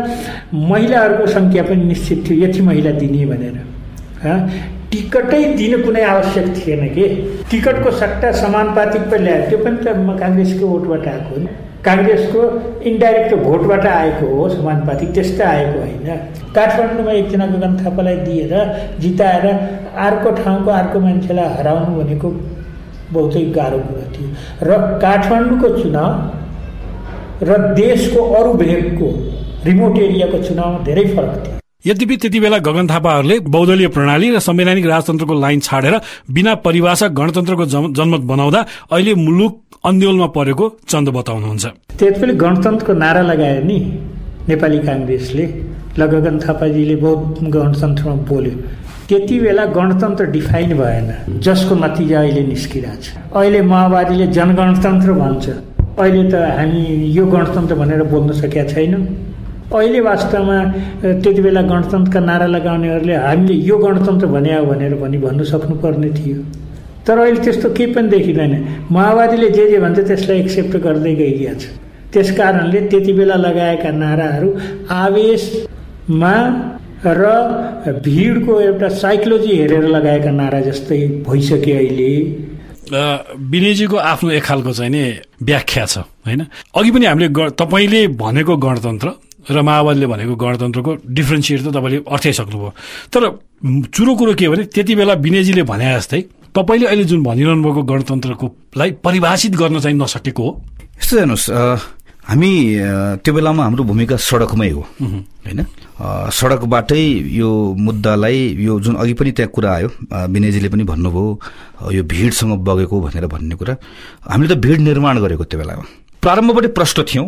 S5: महिलाहरूको सङ्ख्या पनि निश्चित थियो यति महिला दिने भनेर टिकटै दिनु कुनै आवश्यक थिएन कि टिकटको सट्टा समानुपातिक पनि ल्यायो त्यो पनि त काङ्ग्रेसको भोटबाट आएको हो नि काङ्ग्रेसको इन्डाइरेक्ट भोटबाट आएको हो समानुपातिक त्यस्तै आएको होइन। काठमाडौँमा एकजना गगन थापालाई दिएर जिताएर अर्को ठाउँको अर्को मान्छेलाई हराउनु भनेको बहुतै गाह्रो कुरा थियो। र काठमाडौँको चुनाव र देशको अरू भेगको रिमोट एरियाको चुनावमा धेरै फरक थियो।
S2: यद्यपि त्यति बेला गगन थापाहरूले बहुदलीय प्रणाली र संवैधानिक राजतन्त्रको लाइन छाडेर बिना परिभाषा गणतन्त्रको जनमत बनाउँदा अहिले मुलुक अन्यलमा परेको चन्द बताउनुहुन्छ।
S5: त्यति बेला गणतन्त्रको नारा लगायो नि नेपाली काङ्ग्रेसले ल गगन थापाजीले बहुत गणतन्त्रमा बोल्यो। त्यति बेला गणतन्त्र डिफाइन भएन जसको नतिजा अहिले निस्किरहेछ। अहिले माओवादीले जनगणतन्त्र भन्छ। अहिले त हामी यो गणतन्त्र भनेर बोल्न सकेका छैनौँ। अहिले वास्तवमा त्यति बेला गणतन्त्रका नारा लगाउनेहरूले हामीले यो गणतन्त्र भने हो भनेर पनि भन्नु सक्नुपर्ने थियो। तर अहिले त्यस्तो केही पनि देखिँदैन। माओवादीले जे जे भन्छ त्यसलाई एक्सेप्ट गर्दै गइरहेछ त्यस कारणले त्यति बेला लगाएका नाराहरू आवेशमा र भिडको एउटा साइकोलोजी हेरेर लगाएका नारा जस्तै भइसक्यो अहिले।
S2: विनयजीको आफ्नो एक खालको चाहिँ नि व्याख्या छ होइन? अघि पनि हामीले तपाईँले भनेको गणतन्त्र र माओवादीले भनेको गणतन्त्रको डिफ्रेन्सिएट त तपाईँले अर्थाइसक्नुभयो तर चुरो कुरो के भने त्यति बेला विनयजीले भने जस्तै तपाईँले अहिले जुन भनिरहनु भएको गणतन्त्रकोलाई परिभाषित गर्न चाहिँ नसकेको हो।
S3: यस्तो हेर्नुहोस् हामी त्यो बेलामा हाम्रो भूमिका सडकमै हो। होइन? सडकबाटै यो मुद्दालाई यो जुन अघि पनि त्यहाँ कुरा आयो विनयजीले पनि भन्नुभयो यो भिडसँग बगेको भनेर भन्ने कुरा। हामीले त भिड निर्माण गरेको त्यो बेलामा। प्रारम्भबाटै प्रष्ट थियौँ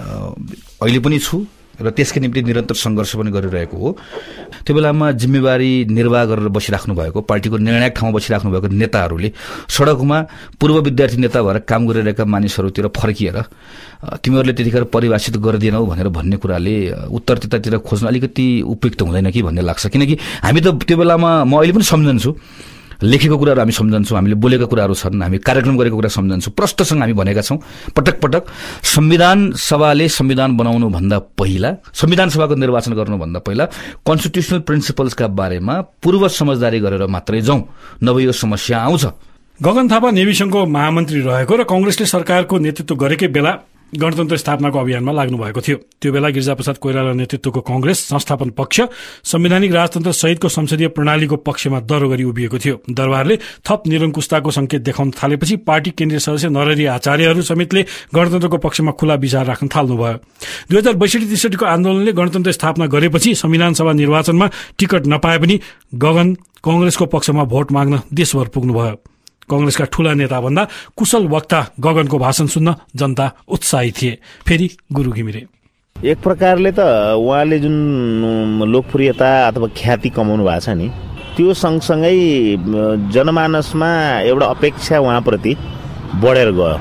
S3: अहिले पनि छु र त्यसकै निम्ति निरन्तर सङ्घर्ष पनि गरिरहेको हो। त्यो बेलामा जिम्मेवारी निर्वाह गरेर बसिराख्नु भएको पार्टीको निर्णायक ठाउँमा बसिराख्नु भएको नेताहरूले सडकमा पूर्व विद्यार्थी नेता भएर काम गरिरहेका मानिसहरूतिर फर्किएर तिमीहरूले त्यतिखेर परिभाषित गरिदिएनौ भनेर भन्ने कुराले उत्तर त्यतातिर खोज्न अलिकति उपयुक्त हुँदैन कि भन्ने लाग्छ। किनकि हामी त त्यो बेलामा म अहिले पनि सम्झन्छु लेखेको कुराहरू हामी सम्झन्छौँ हामीले बोलेका कुराहरू छन् हामी कार्यक्रम गरेको कुरा सम्झन्छौँ प्रष्टसँग हामी भनेका छौँ। पटक पटक संविधान सभाले संविधान बनाउनु भन्दा पहिला संविधान सभाको निर्वाचन गर्नुभन्दा पहिला कन्स्टिट्युसनल प्रिन्सिपल्सका बारेमा पूर्व समझदारी गरेर मात्रै जाउँ। नभए यो समस्या आउँछ।
S2: गगन थापा नेविसंघको महामन्त्री रहेको र कंग्रेसले सरकारको नेतृत्व गरेकै बेला गणतन्त्र स्थापनाको अभियानमा लाग्नु भएको थियो। त्यो बेला गिरिजाप्रसाद कोइराला नेतृत्वको कंग्रेस संस्थापन पक्ष संवैधानिक राजतन्त्र सहितको संसदीय प्रणालीको पक्षमा दरो गरी उभिएको थियो। दरबारले थप निरङ्कुशताको संकेत देखाउन थालेपछि पार्टी केन्द्रीय सदस्य नरहरी आचार्यहरू समेतले गणतन्त्रको पक्षमा खुला विचार राख्न थाल्नुभयो। दुई हजार बैसठी त्रिसठीको आन्दोलनले गणतन्त्र स्थापना गरेपछि संविधान सभा निर्वाचनमा टिकट नपाए पनि गगन कंग्रेसको पक्षमा भोट माग्न देशभर पुग्नुभयो। कंग्रेसका ठूला नेता भन्दा कुशल वक्ता गगनको भाषण सुन्न जनता उत्साहित थिए। फेरि गुरु घिमिरे।
S4: एक प्रकारले त उहाँले जुन लोकप्रियता अथवा ख्याति कमाउनु भएको छ नि त्यो सँगसँगै जनमानसमा एउटा अपेक्षा उहाँप्रति बढेर गयो।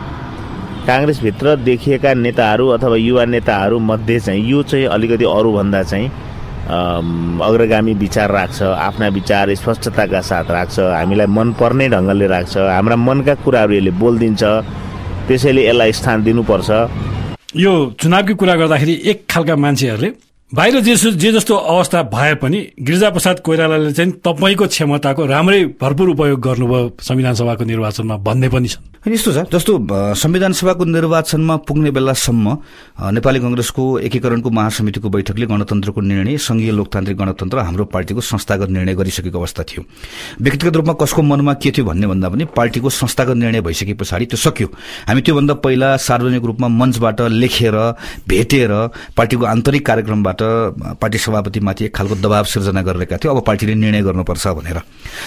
S4: काङ्ग्रेसभित्र देखिएका नेताहरू अथवा युवा नेताहरू मध्ये चाहिँ यो चाहिँ अलिकति अरूभन्दा चाहिँ अग्रगामी विचार राख्छ आफ्ना विचार स्पष्टताका साथ राख्छ हामीलाई मनपर्ने ढङ्गले राख्छ हाम्रा मनका कुराहरू यसले बोलिदिन्छ त्यसैले यसलाई स्थान दिनुपर्छ।
S2: यो चुनावकी कुरा गर्दाखेरि एक खालका मान्छेहरूले बाहिर जे जे जस्तो अवस्था भए पनि गिरिजाप्रसाद कोइरालाले चाहिँ तपाईँको क्षमताको राम्रै भरपुर उपयोग गर्नुभयो संविधान सभाको निर्वाचनमा भन्ने पनि छन्।
S3: यस्तो छ जस्तो संविधान सभाको निर्वाचनमा पुग्ने बेलासम्म नेपाली कंग्रेसको एकीकरणको महासमितिको बैठकले गणतन्त्रको निर्णय संघीय लोकतान्त्रिक गणतन्त्र हाम्रो पार्टीको संस्थागत निर्णय गरिसकेको अवस्था थियो। व्यक्तिगत रूपमा कसको मनमा के थियो भन्ने भन्दा पनि पार्टीको संस्थागत निर्णय भइसके पछाडि त्यो सक्यो। हामी त्योभन्दा पहिला सार्वजनिक रूपमा मञ्चबाट लेखेर भेटेर पार्टीको आन्तरिक कार्यक्रमबाट पार्टी सभापतिमाथि एक खालको दबाव सिर्जना गरिरहेका थियौँ अब पार्टीले निर्णय गर्नुपर्छ भनेर।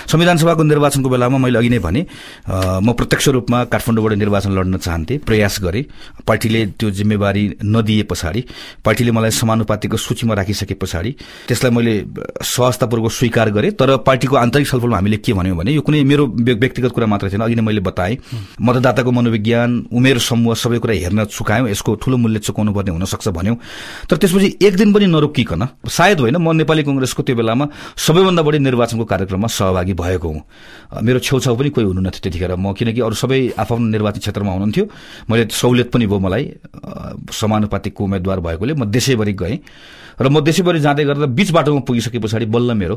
S3: संविधान सभाको निर्वाचनको बेलामा मैले अघि नै भने म प्रत्यक्ष रूपमा काठमाडौँबाट निर्वाचन लड्न चाहन्थे प्रयास गरे। पार्टीले त्यो जिम्मेवारी नदिए पछाडि पार्टीले मलाई समानुपातिको सूचीमा राखिसके पछाडि त्यसलाई मैले सहजतापूर्वक स्वीकार गरेँ। तर पार्टीको आन्तरिक छलफलमा हामीले के भन्यौँ भने यो कुनै मेरो व्यक्तिगत कुरा मात्र थिएन अघि नै मैले बताएँ। मतदाताको मनोविज्ञान उमेर समूह सबै कुरा हेर्न चुकायौँ यसको ठूलो मूल्य चुकाउनु पर्ने हुनसक्छ भन्यौँ। तर त्यसपछि एक दिन पनि नरोकिकन सायद होइन म नेपाली कंग्रेसको त्यो बेलामा सबैभन्दा बढी निर्वाचनको कार्यक्रममा सहभागी भएको हुँ। मेरो छेउछाउ पनि कोही हुनुहुन्थ्यो त्यतिखेर। म किनकि अरू सबै आफ्नो निर्वाचन क्षेत्रमा हुनुहुन्थ्यो। मैले सहुलियत पनि भयो मलाई। समानुपातिकको उम्मेद्वार भएकोले म देशैभरि गएँ। र म देशैभरि जाँदै गर्दा बिच बाटोमा पुगिसके पछाडि बल्ल मेरो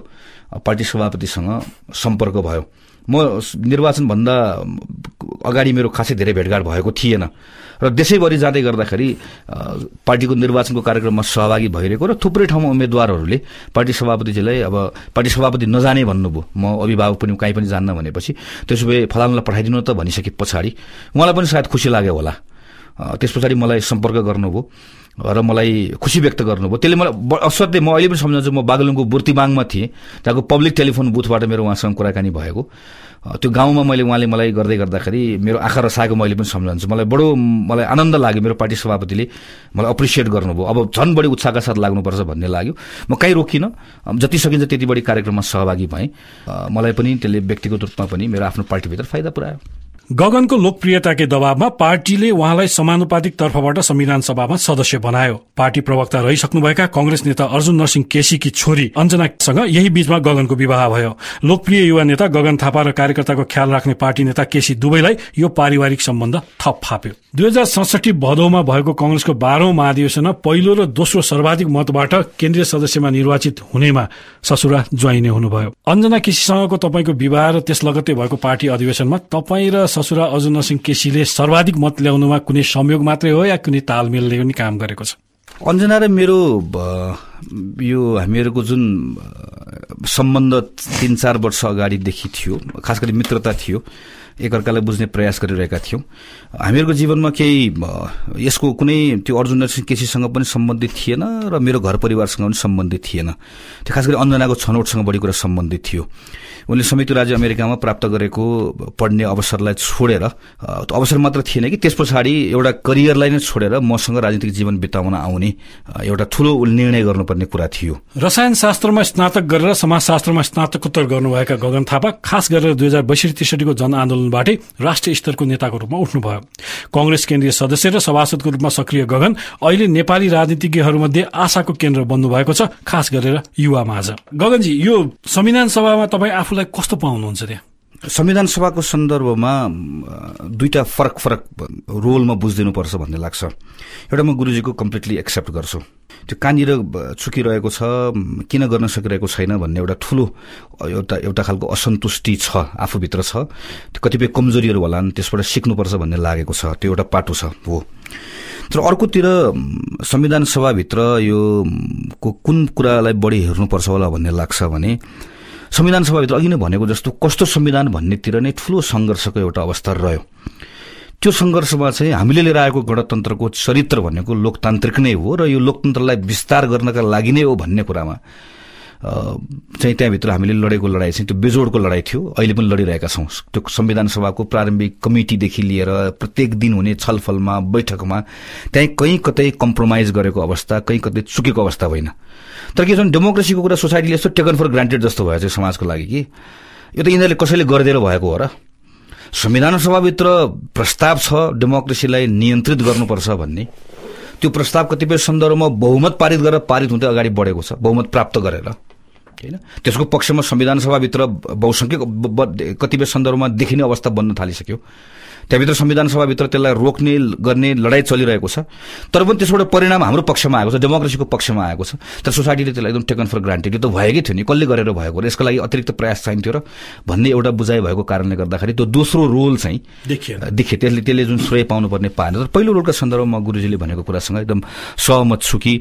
S3: पार्टी सभापतिसँग सम्पर्क भयो। म निर्वाचनभन्दा अगाडि मेरो खासै धेरै भेटघाट भएको थिएन। र देशैभरि जाँदै गर्दाखेरि पार्टीको निर्वाचनको कार्यक्रममा सहभागी भइरहेको र थुप्रै ठाउँमा उम्मेद्वारहरूले पार्टी सभापतिजीलाई अब पार्टी सभापति नजाने भन्नुभयो। म अभिभावक पनि कहीँ पनि जान्न भनेपछि। त्यसो भए फलानुलाई पठाइदिनु त भनिसके पछाडि। उहाँलाई पनि सायद खुसी लाग्यो होला। त्यस पछाडि मलाई सम्पर्क गर्नुभयो र मलाई खुसी व्यक्त गर्नुभयो। त्यसले मलाई असाध्यै म अहिले पनि सम्झन्छु म बागलुङको बुर्तिबाङमा थिएँ त्यहाँको पब्लिक टेलिफोन बुथबाट मेरो उहाँसँग कुराकानी भएको। त्यो गाउँमा मैले उहाँले मलाई गर्दै गर्दाखेरि मेरो आँखा रसाएको मैले पनि सम्झन्छु। मलाई बडो मलाई आनन्द लाग्यो मेरो पार्टी सभापतिले मलाई अप्रिसिएट गर्नुभयो। अब झन् बढी उत्साहका साथ लाग्नुपर्छ भन्ने लाग्यो। म कहीँ रोकिनँ। जति सकिन्छ त्यति बढी कार्यक्रममा सहभागी भएँ। मलाई पनि त्यसले व्यक्तिगत रूपमा पनि मेरो आफ्नो पार्टीभित्र फाइदा पुऱ्यायो।
S2: गगनको लोकप्रियताकै दबावमा पार्टीले उहाँलाई समानुपातिक तर्फबाट संविधान सभामा सदस्य बनायो। पार्टी प्रवक्ता रहिसक्नुभएका कंग्रेस नेता अर्जुन नरसिंह केसीकी छोरी अञ्जनासँग यही बीचमा गगनको विवाह भयो। लोकप्रिय युवा नेता गगन थापा र कार्यकर्ताको ख्याल राख्ने पार्टी नेता केसी दुवैलाई यो पारिवारिक सम्बन्ध थप फाप्यो। दुई हजार सडसठी भदौमा भएको कंग्रेसको बाह्रौं महाधिवेशनमा पहिलो र दोस्रो सर्वाधिक मतबाट केन्द्रीय सदस्यमा निर्वाचित हुनेमा ससुरा ज्वाइने हुनुभयो। अञ्जना केसीसँगको तपाईँको विवाह र त्यस लगत्तै भएको पार्टी अधिवेशनमा तपाईँ र ससुरा अर्जुन नरसिंह केसीले सर्वाधिक मत ल्याउनुमा कुनै संयोग मात्रै हो या कुनै तालमेलले पनि काम गरेको छ?
S3: अञ्जना र मेरो यो हामीहरूको जुन सम्बन्ध तिन चार वर्ष अगाडिदेखि थियो खास गरी मित्रता थियो एकअर्कालाई बुझ्ने प्रयास गरिरहेका थियौँ। हामीहरूको जीवनमा केही यसको कुनै त्यो अर्जुन नरसिंह केसीसँग पनि सम्बन्धित थिएन र मेरो घर परिवारसँग पनि सम्बन्धित थिएन। त्यो खास गरी अञ्जनाको छनौटसँग बढी कुरा सम्बन्धित थियो। उनले संयुक्त राज्य अमेरिकामा प्राप्त गरेको पढ्ने अवसरलाई छोडेर त्यो अवसर मात्र थिएन कि त्यस पछाडि एउटा करियरलाई नै छोडेर मसँग राजनीतिक जीवन बिताउन आउने एउटा ठूलो निर्णय गर्नुपर्ने कुरा थियो।
S2: रसायन शास्त्रमा स्नातक गरेर समाजशास्त्रमा स्नातकोत्तर गर्नुभएका गगन थापा खास गरेर दुई हजार बैसठी त्रिसठीको जनआन्दोलनबाटै राष्ट्रिय स्तरको नेताको रूपमा उठ्नुभयो। कंग्रेस केन्द्रीय सदस्य र सभासदको रूपमा सक्रिय गगन अहिले नेपाली राजनीतिज्ञहरूमध्ये आशाको केन्द्र बन्नुभएको छ खास गरेर युवा माझ गगनजी यो संविधान सभामा तपाईँ आफूलाई कस्तो पाउनुहुन्छ त्यहाँ?
S3: संविधान सभाको सन्दर्भमा अ, दुईटा फरक फरक रोलमा बुझिदिनुपर्छ भन्ने लाग्छ। एउटा म गुरुजीको कम्प्लिटली एक्सेप्ट गर्छु। त्यो कहाँनिर चुकिरहेको छ किन गर्न सकिरहेको छैन भन्ने एउटा ठुलो एउटा एउटा खालको असन्तुष्टि छ आफूभित्र छ। त्यो कतिपय कमजोरीहरू होलान् त्यसबाट सिक्नुपर्छ भन्ने लागेको छ। त्यो एउटा पाटो छ हो। तर अर्कोतिर संविधान सभाभित्र यो कुन कुरालाई बढी हेर्नुपर्छ होला भन्ने लाग्छ भने संविधान सभाभित्र अघि नै भनेको जस्तो कस्तो संविधान भन्नेतिर नै ठूलो सङ्घर्षको एउटा अवस्था रह्यो। त्यो सङ्घर्षमा चाहिँ हामीले लिएर आएको गणतन्त्रको चरित्र भनेको लोकतान्त्रिक नै हो र यो लोकतन्त्रलाई विस्तार गर्नका लागि नै हो भन्ने कुरामा चाहिँ त्यहाँभित्र हामीले लडेको लडाइँ चाहिँ त्यो बेजोडको लडाइँ थियो। अहिले पनि लडिरहेका छौँ। त्यो संविधान सभाको प्रारम्भिक कमिटीदेखि लिएर प्रत्येक दिन हुने छलफलमा बैठकमा त्यहीँ कहीँ कतै कम्प्रोमाइज गरेको अवस्था कहीँ कतै चुकेको अवस्था होइन तर के छ डेमोक्रेसीको कुरा सोसाइटीले यस्तो टेकन फर ग्रान्टेड जस्तो भयो चाहिँ समाजको लागि कि? यो त यिनीहरूले कसैले गरिदिएर भएको हो र। संविधान सभाभित्र प्रस्ताव छ डेमोक्रेसीलाई नियन्त्रित गर्नुपर्छ भन्ने। त्यो प्रस्ताव कतिपय सन्दर्भमा बहुमत पारित गरेर पारित हुँदै अगाडि बढेको छ बहुमत प्राप्त गरेर। होइन? त्यसको पक्षमा संविधान सभाभित्र बहुसङ्ख्यक कतिपय सन्दर्भमा देखिने अवस्था बन्न थालिसक्यो। त्यहाँभित्र संविधान सभाभित्र त्यसलाई रोक्ने गर्ने लडाइँ चलिरहेको छ। तर पनि त्यसबाट परिणाम हाम्रो पक्षमा आएको छ डेमोक्रेसीको पक्षमा आएको छ। तर सोसाइटीले त्यसलाई एकदम टेकन फर ग्रान्टेड। यो त भएकै थियो नि कसले गरेर भएको र यसको लागि अतिरिक्त प्रयास चाहिन्थ्यो र भन्ने एउटा बुझाइ भएको कारणले गर्दाखेरि त्यो दोस्रो रोल चाहिँ
S2: देखिएन।
S3: देखे त्यसले त्यसले जुन श्रेय पाउनुपर्ने पाएन। तर पहिलो रोलका सन्दर्भमा गुरुजीले भनेको कुरासँग एकदम सहमत छु कि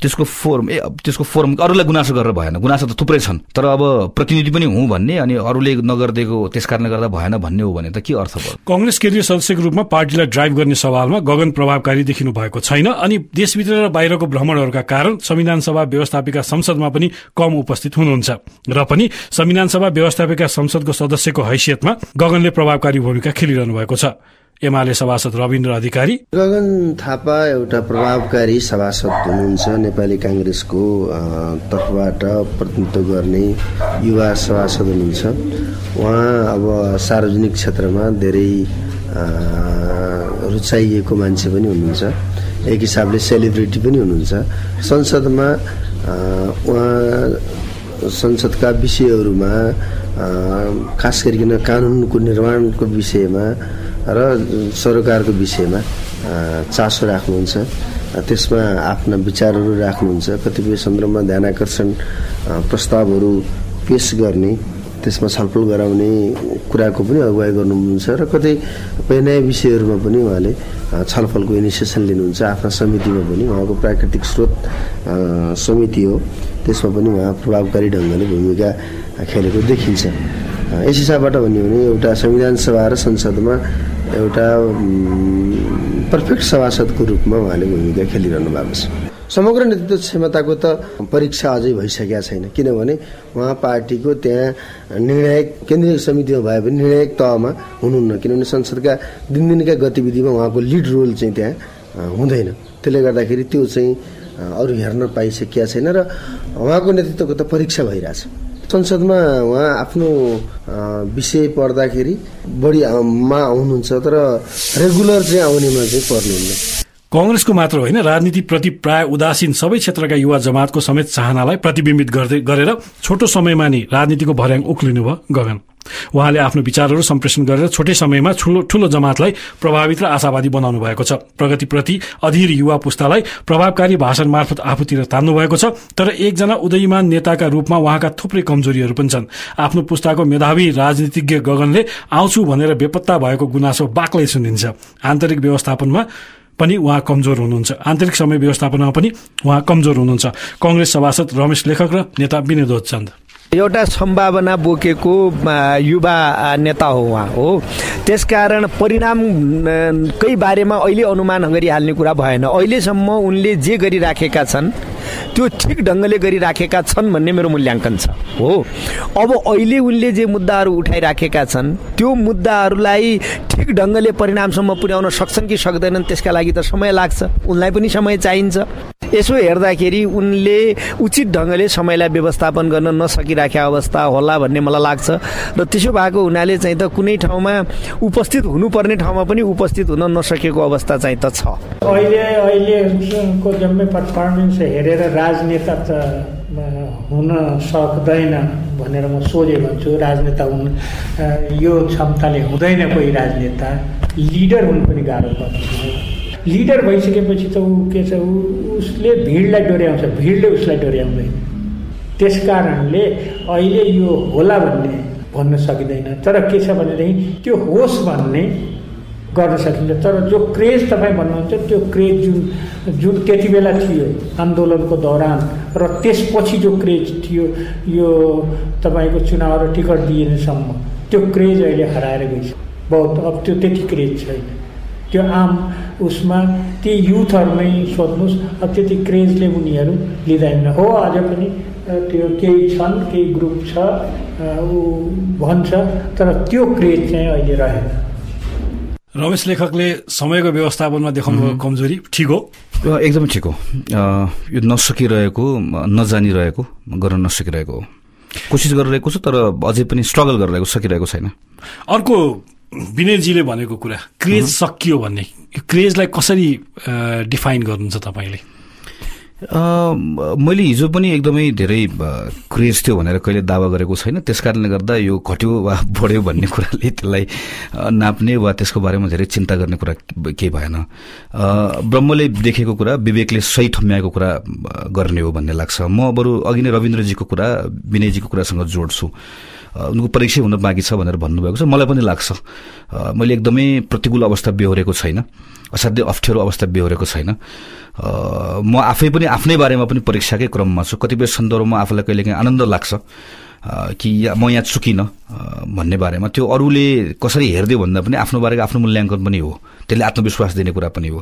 S3: त्यसको फोरम ए त्यसको फोरम अरूलाई गुनासो गरेर भएन। गुनासो त थुप्रै छन्। तर अब प्रतिनिधि पनि हुँ भन्ने अनि अरूले नगरिदिएको त्यस कारणले गर्दा भएन भन्ने हो भने त के अर्थ भयो?
S2: कंग्रेस केन्द्रीय सदस्यको रूपमा पार्टीलाई ड्राइभ गर्ने सवालमा गगन प्रभावकारी देखिनु भएको छैन अनि देशभित्र र बाहिरको भ्रमणहरूका कारण संविधान सभा व्यवस्थापिका संसदमा पनि कम उपस्थित हुनुहुन्छ। र पनि संविधान सभा व्यवस्थापिका संसदको सदस्यको हैसियतमा गगनले प्रभावकारी भूमिका खेलिरहनु भएको छ। एमाले सभासद रविन्द्र अधिकारी
S6: गगन थापा एउटा प्रभावकारी सभासद हुनुहुन्छ नेपाली काङ्ग्रेसको तर्फबाट प्रतिनिधित्व गर्ने युवा सभासद हुनुहुन्छ। उहाँ अब सार्वजनिक क्षेत्रमा धेरै रुचाइएको मान्छे पनि हुनुहुन्छ। एक हिसाबले सेलिब्रिटी पनि हुनुहुन्छ। संसदमा उहाँ संसदका विषयहरूमा खास गरिकन कानुनको निर्माणको विषयमा र सरकारको विषयमा चासो राख्नुहुन्छ। त्यसमा आफ्ना विचारहरू राख्नुहुन्छ। कतिपय सन्दर्भमा ध्यान आकर्षण प्रस्तावहरू पेश गर्ने त्यसमा छलफल गराउने कुराको पनि अगुवाई गर्नुहुन्छ र कतिपय नयाँ विषयहरूमा पनि उहाँले छलफलको इनिसिएसन लिनुहुन्छ। आफ्ना समितिमा पनि उहाँको प्राकृतिक स्रोत समिति हो। त्यसमा पनि उहाँ प्रभावकारी ढङ्गले भूमिका खेलेको देखिन्छ। यस हिसाबबाट भन्यो भने एउटा संविधान सभा र संसदमा एउटा पर्फेक्ट सभासदको रूपमा उहाँले भूमिका खेलिरहनु भएको छ। समग्र नेतृत्व क्षमताको त परीक्षा अझै भइसकेका छैन किनभने उहाँ पार्टीको त्यहाँ निर्णायक केन्द्रीय समितिमा भए पनि निर्णायक तहमा हुनुहुन्न किनभने संसदका दिनदिनका गतिविधिमा उहाँको लिड रोल चाहिँ त्यहाँ हुँदैन। त्यसले गर्दाखेरि त्यो चाहिँ अरू हेर्न पाइसकेका छैन र उहाँको नेतृत्वको त परीक्षा भइरहेछ। संसदमा उहाँ आफ्नो विषय पढ्दाखेरि बढी मा आउनुहुन्छ तर रेगुलर चाहिँ आउनेमा चाहिँ पर्नुहुन्न।
S2: कंग्रेसको मात्र होइन राजनीतिप्रति प्राय उदासीन सबै क्षेत्रका युवा जमातको समेत चाहनालाई प्रतिबिम्बित गर्दै गरेर छोटो समयमा नै राजनीतिको भर्याङ उक्लिनुभयो गगन। उहाँले आफ्नो विचारहरू सम्प्रेषण गरेर छोटै समयमा ठूलो ठूलो जमातलाई प्रभावित र आशावादी बनाउनु भएको छ। प्रगतिप्रति अधीर युवा पुस्तालाई प्रभावकारी भाषण मार्फत आफूतिर तान्नु भएको छ तर एकजना उदयमान नेताका रूपमा उहाँका थुप्रै कमजोरीहरू पनि छन्। आफ्नो पुस्ताको मेधावी राजनीतिज्ञ गगनले आउँछु भनेर बेपत्ता भएको गुनासो बाक्लै सुनिन्छ। आन्तरिक व्यवस्थापनमा पनि उहाँ कमजोर हुनुहुन्छ। आन्तरिक समय व्यवस्थापनमा पनि उहाँ कमजोर हुनुहुन्छ। कङ्ग्रेस सभासद रमेश लेखक र नेता विनोद चन्द।
S7: एउटा सम्भावना बोकेको युवा नेता हो उहाँ हो। त्यसकारण परिणामकै बारेमा अहिले अनुमान गरिहाल्ने कुरा भएन। अहिलेसम्म उनले जे गरिराखेका छन् त्यो ठिक ढङ्गले गरिराखेका छन् भन्ने मेरो मूल्याङ्कन छ। हो। अब अहिले उनले जे मुद्दाहरू उठाइराखेका छन् त्यो मुद्दाहरूलाई ठिक ढङ्गले परिणामसम्म पुर्याउन सक्छन् कि सक्दैनन् त्यसका लागि त समय लाग्छ। उनलाई पनि समय चाहिन्छ। यसो हेर्दाखेरि उनले उचित ढङ्गले समयलाई व्यवस्थापन गर्न नसकिराखेका अवस्था होला भन्ने मलाई लाग्छ र त्यसो भएको हुनाले चाहिँ त कुनै ठाउँमा उपस्थित हुनुपर्ने ठाउँमा पनि उपस्थित हुन नसकेको अवस्था चाहिँ त छ।
S5: अहिले अहिलेको जम्मै पर्फर्मेन्स हेरेर राजनेता त हुन सक्दैन भनेर म सोझे भन्छु। राजनेता हुन यो क्षमताले हुँदैन कोही राजनेता। लिडर हुनु पनि गाह्रो पर्छ लिडर भइसकेपछि त ऊ के छ उसले भिडलाई डोर्याउँछ। भिडले उसलाई डोर्याउँदैन। त्यस कारणले अहिले यो होला भन्ने भन्न सकिँदैन। तर के छ भनेदेखि त्यो होस् भन्ने गर्न सकिन्छ। तर जो क्रेज तपाईँ भन्नुहुन्छ त्यो क्रेज जुन जुन त्यति बेला थियो आन्दोलनको दौरान र त्यसपछि जो क्रेज थियो यो तपाईँको चुनाव र टिकट दिएनसम्म त्यो क्रेज अहिले हराएर गइसक्यो। बहुत अब त्यो त्यति क्रेज छैन। त्यो आम उसमा ती युथहरूमै सोध्नुहोस् अब त्यति क्रेजले उनीहरू लिँदैन। हो अझ पनि त्यो केही छन् केही ग्रुप छ ऊ भन्छ तर त्यो क्रेज चाहिँ अहिले रहेन।
S2: रमेश लेखकले समयको व्यवस्थापनमा देखाउनु कमजोरी ठिक? हो
S3: एकदमै ठिक। हो यो नसकिरहेको नजानिरहेको गर्न नसकिरहेको हो। कोसिस गरिरहेको छ तर अझै पनि स्ट्रगल गरिरहेको सकिरहेको छैन।
S2: अर्को विनयजीले भनेको कुरा क्रेज सकियो भन्ने। क्रेजलाई कसरी डिफाइन गर्नुहुन्छ तपाईँले?
S3: मैले हिजो पनि एकदमै धेरै क्रेज थियो भनेर कहिले दावा गरेको छैन। त्यस कारणले गर्दा यो घट्यो वा [laughs] बढ्यो भन्ने कुराले त्यसलाई नाप्ने वा त्यसको बारेमा धेरै चिन्ता गर्ने कुरा केही भएन। ब्रह्मले देखेको कुरा विवेकले सही ठम्याएको कुरा गर्ने हो भन्ने लाग्छ। म बरु अघि नै रविन्द्रजीको कुरा विनयजीको कुरासँग जोड्छु। उनको परीक्षा हुन बाँकी छ भनेर भन्नुभएको छ। मलाई पनि लाग्छ। मैले एकदमै प्रतिकूल अवस्था बेहोरेको छैन। असाध्यै अप्ठ्यारो अवस्था बेहोरेको छैन। म आफै पनि आफ्नै बारेमा पनि परीक्षाकै क्रममा छु। कतिपय सन्दर्भमा आफूलाई कहिलेकाहीँ आनन्द लाग्छ कि म यहाँ चुकिनँ भन्ने बारेमा। त्यो अरूले कसरी हेरिदियो भन्दा पनि आफ्नो बारेको आफ्नो मूल्याङ्कन पनि हो। त्यसले आत्मविश्वास दिने कुरा पनि हो।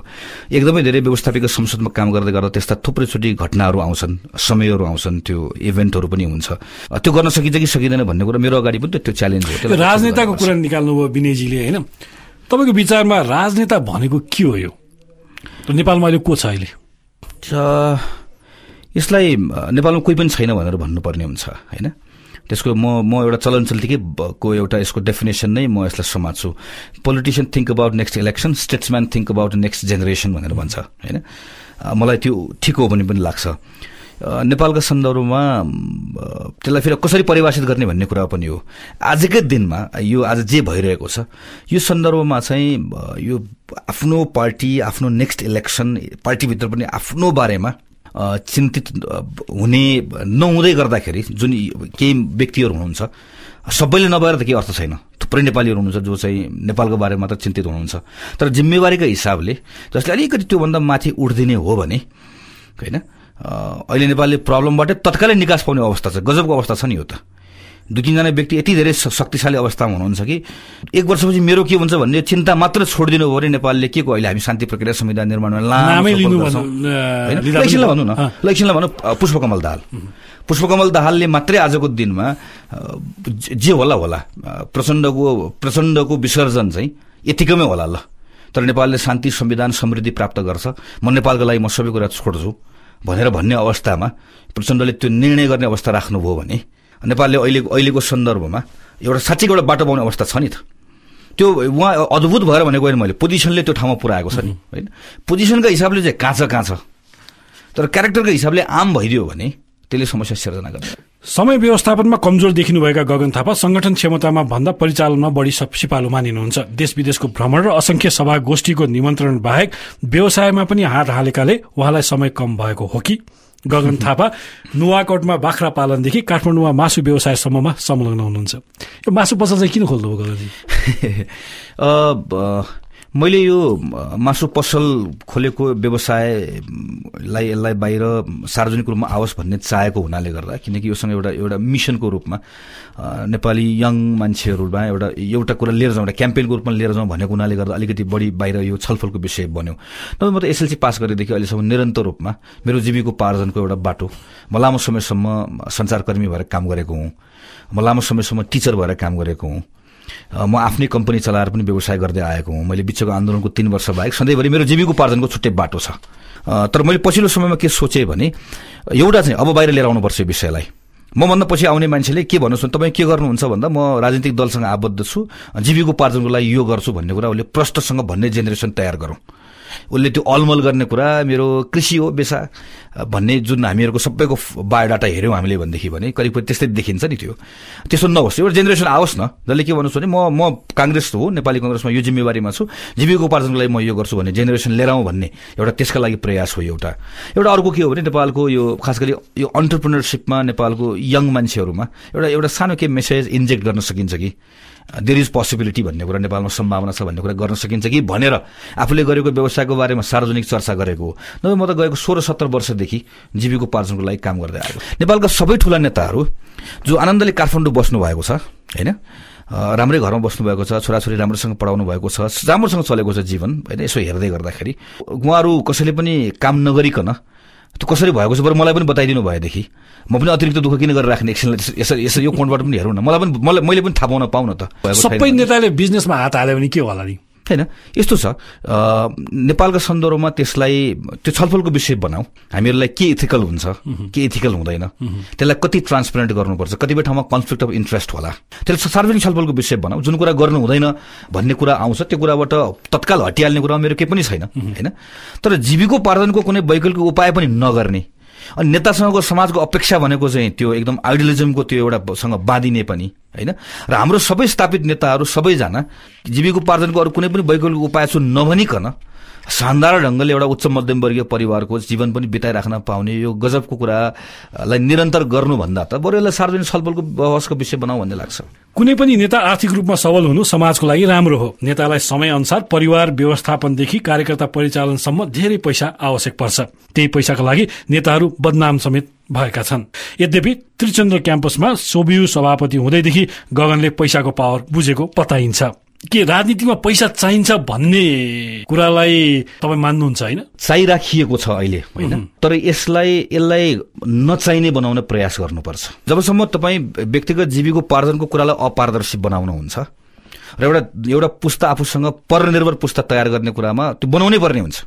S3: एकदमै धेरै व्यवस्थापिक संसदमा काम गर्दै गर्दा त्यस्ता थुप्रैचोटि घटनाहरू आउँछन् समयहरू आउँछन् त्यो इभेन्टहरू पनि हुन्छ। त्यो गर्न सकिन्छ कि सकिँदैन भन्ने कुरा मेरो अगाडि पनि त्यो च्यालेन्ज हो।
S2: राजनेताको कुरा निकाल्नुभयो विनयजीले होइन? तपाईँको विचारमा राजनेता भनेको के हो यो? नेपालमा अहिले को छ अहिले?
S3: यसलाई नेपालमा कोही पनि छैन भनेर भन्नुपर्ने हुन्छ होइन? त्यसको म म एउटा चलन चल्तीकै एउटा यसको डेफिनेसन नै म यसलाई समात्छु। Politician think about next election statesman think about next generation भनेर भन्छ होइन? मलाई त्यो ठिक हो भने पनि लाग्छ। नेपालका सन्दर्भमा त्यसलाई फेरि कसरी परिभाषित गर्ने भन्ने कुरा पनि हो। आजकै दिनमा यो आज जे भइरहेको छ यो सन्दर्भमा चाहिँ यो आफ्नो पार्टी आफ्नो नेक्स्ट इलेक्सन पार्टीभित्र पनि आफ्नो बारेमा चिन्तित हुने नहुँदै गर्दाखेरि जुन केही व्यक्तिहरू हुनुहुन्छ सबैले नभएर त केही अर्थ छैन। थुप्रै नेपालीहरू हुनुहुन्छ जो चाहिँ नेपालको बारेमा मात्र चिन्तित हुनुहुन्छ। तर जिम्मेवारीको हिसाबले जसले अलिकति त्योभन्दा माथि उठिदिने हो भने होइन अहिले नेपालले प्रब्लमबाटै तत्कालै निकास पाउने अवस्था छ। गजबको अवस्था छ नि यो त। दुई तिनजना व्यक्ति यति धेरै शक्तिशाली अवस्थामा हुनुहुन्छ कि एक वर्षपछि मेरो के हुन्छ भन्ने चिन्ता मात्र छोडिदिनु हो भने नेपालले के को अहिले हामी शान्ति प्रक्रिया संविधान निर्माणमा लामो भनौँ न। एकछिनलाई भनौँ पुष्पकमल दाहाल। पुष्पकमल दाहालले मात्रै आजको दिनमा जे- होला होला। प्रचण्डको प्रचण्डको विसर्जन चाहिँ यतिकैमै होला ल। तर नेपालले शान्ति संविधान समृद्धि प्राप्त गर्छ। म नेपालको लागि म सबै कुरा छोड्छु। भनेर भन्ने अवस्थामा प्रचण्डले त्यो निर्णय गर्ने अवस्था राख्नुभयो भने नेपालले अहिले अहिलेको सन्दर्भमा एउटा साँच्चैको एउटा बाटो पाउने अवस्था छ नि त। त्यो उहाँ अद्भुत भएर भनेको होइन मैले पोजिसनले त्यो ठाउँमा पुऱ्याएको छ नि होइन? पोजिसनका हिसाबले चाहिँ कहाँ छ कहाँ छ? तर क्यारेक्टरको हिसाबले आम भइदियो भने त्यसले समस्या सिर्जना गर्छ।
S2: समय व्यवस्थापनमा कमजोर देखिनुभएका गगन थापा संगठन क्षमतामा भन्दा परिचालनमा बढी सप- सिपालु मानिनुहुन्छ। देश विदेशको भ्रमण र असंख्य सभा गोष्ठीको निमन्त्रण बाहेक व्यवसायमा पनि हात हालेकाले उहाँलाई समय कम भएको हो कि? गगन [laughs] थापा नुवाकोटमा बाख्रा पालनदेखि काठमाडौँमा मासु व्यवसायसम्ममा संलग्न हुनुहुन्छ। यो मासु पसल चाहिँ किन खोल्नुभयो गगनजी? [laughs]
S3: मैले यो मासु पसल खोलेको व्यवसायलाई यसलाई बाहिर सार्वजनिक रूपमा आओस् भन्ने चाहेको हुनाले गर्दा किनकि योसँग एउटा एउटा मिसनको रूपमा नेपाली यङ मान्छेहरूमा एउटा एउटा कुरा लिएर जाउँ एउटा क्याम्पेनको रूपमा लिएर जाउँ भनेको हुनाले गर्दा अलिकति बढी बाहिर यो छलफलको विषय बन्यो। नभए म त एसएलसी पास गरेदेखि अहिलेसम्म निरन्तर रूपमा मेरो जीविकोपार्जनको एउटा बाटो म लामो समयसम्म सञ्चारकर्मी भएर काम गरेको हुँ। म लामो समयसम्म टिचर भएर काम गरेको हुँ। म आफ्नै कम्पनी चलाएर पनि व्यवसाय गर्दै आएको हुँ। मैले बिचको आन्दोलनको तीन वर्ष बाहेक सधैँभरि मेरो जीविकोपार्जनको छुट्टै बाटो छ। तर मैले पछिल्लो समयमा के सोचेँ भने एउटा चाहिँ अब बाहिर लिएर आउनुपर्छ यो विषयलाई। मभन्दा पछि आउने मान्छेले के भन्नुहोस् भने तपाईँ के गर्नुहुन्छ भन्दा म राजनीतिक दलसँग आबद्ध छु जीविकोपार्जनको लागि यो गर्छु भन्ने कुरा उसले प्रष्टसँग भन्ने जेनेरेसन तयार गरौँ। उसले त्यो अलमल गर्ने कुरा मेरो कृषि हो पेसा भन्ने जुन हामीहरूको सबैको बायोडाटा हेऱ्यौँ हामीले भनेदेखि भने करिब करिब त्यस्तै देखिन्छ नि त्यो। त्यसो नहोस् एउटा जेनेरेसन आओस् न। जसले के भन्नुहोस् भने म म काङ्ग्रेस हो नेपाली कङ्ग्रेसमा यो जिम्मेवारीमा छु। जीविकोपार्जनको लागि म यो गर्छु भन्ने जेनेरेसन लिएर आउँ भन्ने एउटा त्यसका लागि प्रयास हो एउटा। एउटा अर्को के हो भने नेपालको यो खास गरी यो अन्टरप्रिनरसिपमा नेपालको यङ मान्छेहरूमा एउटा एउटा सानो के मेसेज इन्जेक्ट गर्न सकिन्छ कि? देयर इज पोसिबिलिटी भन्ने कुरा नेपालमा सम्भावना छ भन्ने कुरा गर्न सकिन्छ कि? भनेर आफूले गरेको व्यवसायको बारेमा सार्वजनिक चर्चा गरेको हो। नभए म त गएको सोह्र सत्तर वर्षदेखि जीविकोपार्जनको लागि काम गर्दै आएको नेपालका सबै ठुला नेताहरू जो आनन्दले काठमाडौँ बस्नु भएको छ होइन? राम्रै घरमा बस्नुभएको छ छोराछोरी राम्रोसँग पढाउनु भएको छ राम्रोसँग चलेको छ जीवन होइन? यसो हेर्दै गर्दाखेरि उहाँहरू कसैले पनि काम नगरिकन त्यो कसरी भएको छ बरु मलाई पनि बताइदिनु भएदेखि म पनि अतिरिक्त दुःख किन गरेर राख्ने एकछिनलाई यसरी यसरी यो कोणबाट पनि हेरौँ न। मलाई पनि मलाई मैले पनि थाहा पाउन पाउन त।
S2: सबै नेताले बिजनेसमा हात हाल्यो भने के होला नि?
S3: होइन? यस्तो छ नेपालका सन्दर्भमा त्यसलाई त्यो छलफलको विषय बनाऊ। हामीहरूलाई के इथिकल हुन्छ के इथिकल हुँदैन त्यसलाई कति ट्रान्सपेरेन्ट गर्नुपर्छ कतिपय ठाउँमा कन्फ्लिक्ट अफ इन्ट्रेस्ट होला। त्यसलाई सार्वजनिक छलफलको विषय बनाऊ। जुन कुरा गर्नु हुँदैन भन्ने कुरा आउँछ त्यो कुराबाट तत्काल हटिहाल्ने कुरा मेरो केही पनि छैन होइन? तर जीविकोपार्जनको कुनै वैकल्पिक उपाय पनि नगर्ने अनि नेतासँगको समाजको अपेक्षा भनेको चाहिँ त्यो एकदम आइडियलिजमको त्यो एउटा सँग बाँधिने पनि होइन? र हाम्रो सबै स्थापित नेताहरू सबैजना जीविकोपार्जनको अरू कुनै पनि वैकल्पिक उपाय छु नभनिकन शानदार ढङ्गले एउटा उच्च मध्यमवर्गीय परिवारको जीवन पनि बिताइराख्न पाउने यो गजबको कुरालाई निरन्तर गर्नुभन्दा त बरु यसलाई सार्वजनिक छलफलको बहसको विषय बनाऊ भन्ने लाग्छ।
S2: कुनै पनि नेता आर्थिक रूपमा सबल हुनु समाजको लागि राम्रो हो। नेतालाई समय अनुसार परिवार व्यवस्थापनदेखि कार्यकर्ता परिचालनसम्म धेरै पैसा आवश्यक पर्छ। त्यही पैसाका लागि नेताहरू बदनाम समेत भएका छन्। यद्यपि त्रिचन्द्र क्याम्पसमा सोबियु सभापति हुँदैदेखि गगनले पैसाको पावर बुझेको बताइन्छ। के राजनीतिमा पैसा चाहिन्छ भन्ने कुरालाई तपाईँ मान्नुहुन्छ होइन?
S3: चाहिराखिएको छ अहिले होइन? तर यसलाई यसलाई नचाहिने बनाउने प्रयास गर्नुपर्छ। जबसम्म तपाईँ व्यक्तिगत जीविकोपार्जनको कुरालाई अपारदर्शी बनाउनुहुन्छ र एउटा एउटा पुस्ता आफूसँग परनिर्भर पुस्ता तयार गर्ने कुरामा त्यो बनाउनै पर्ने हुन्छ।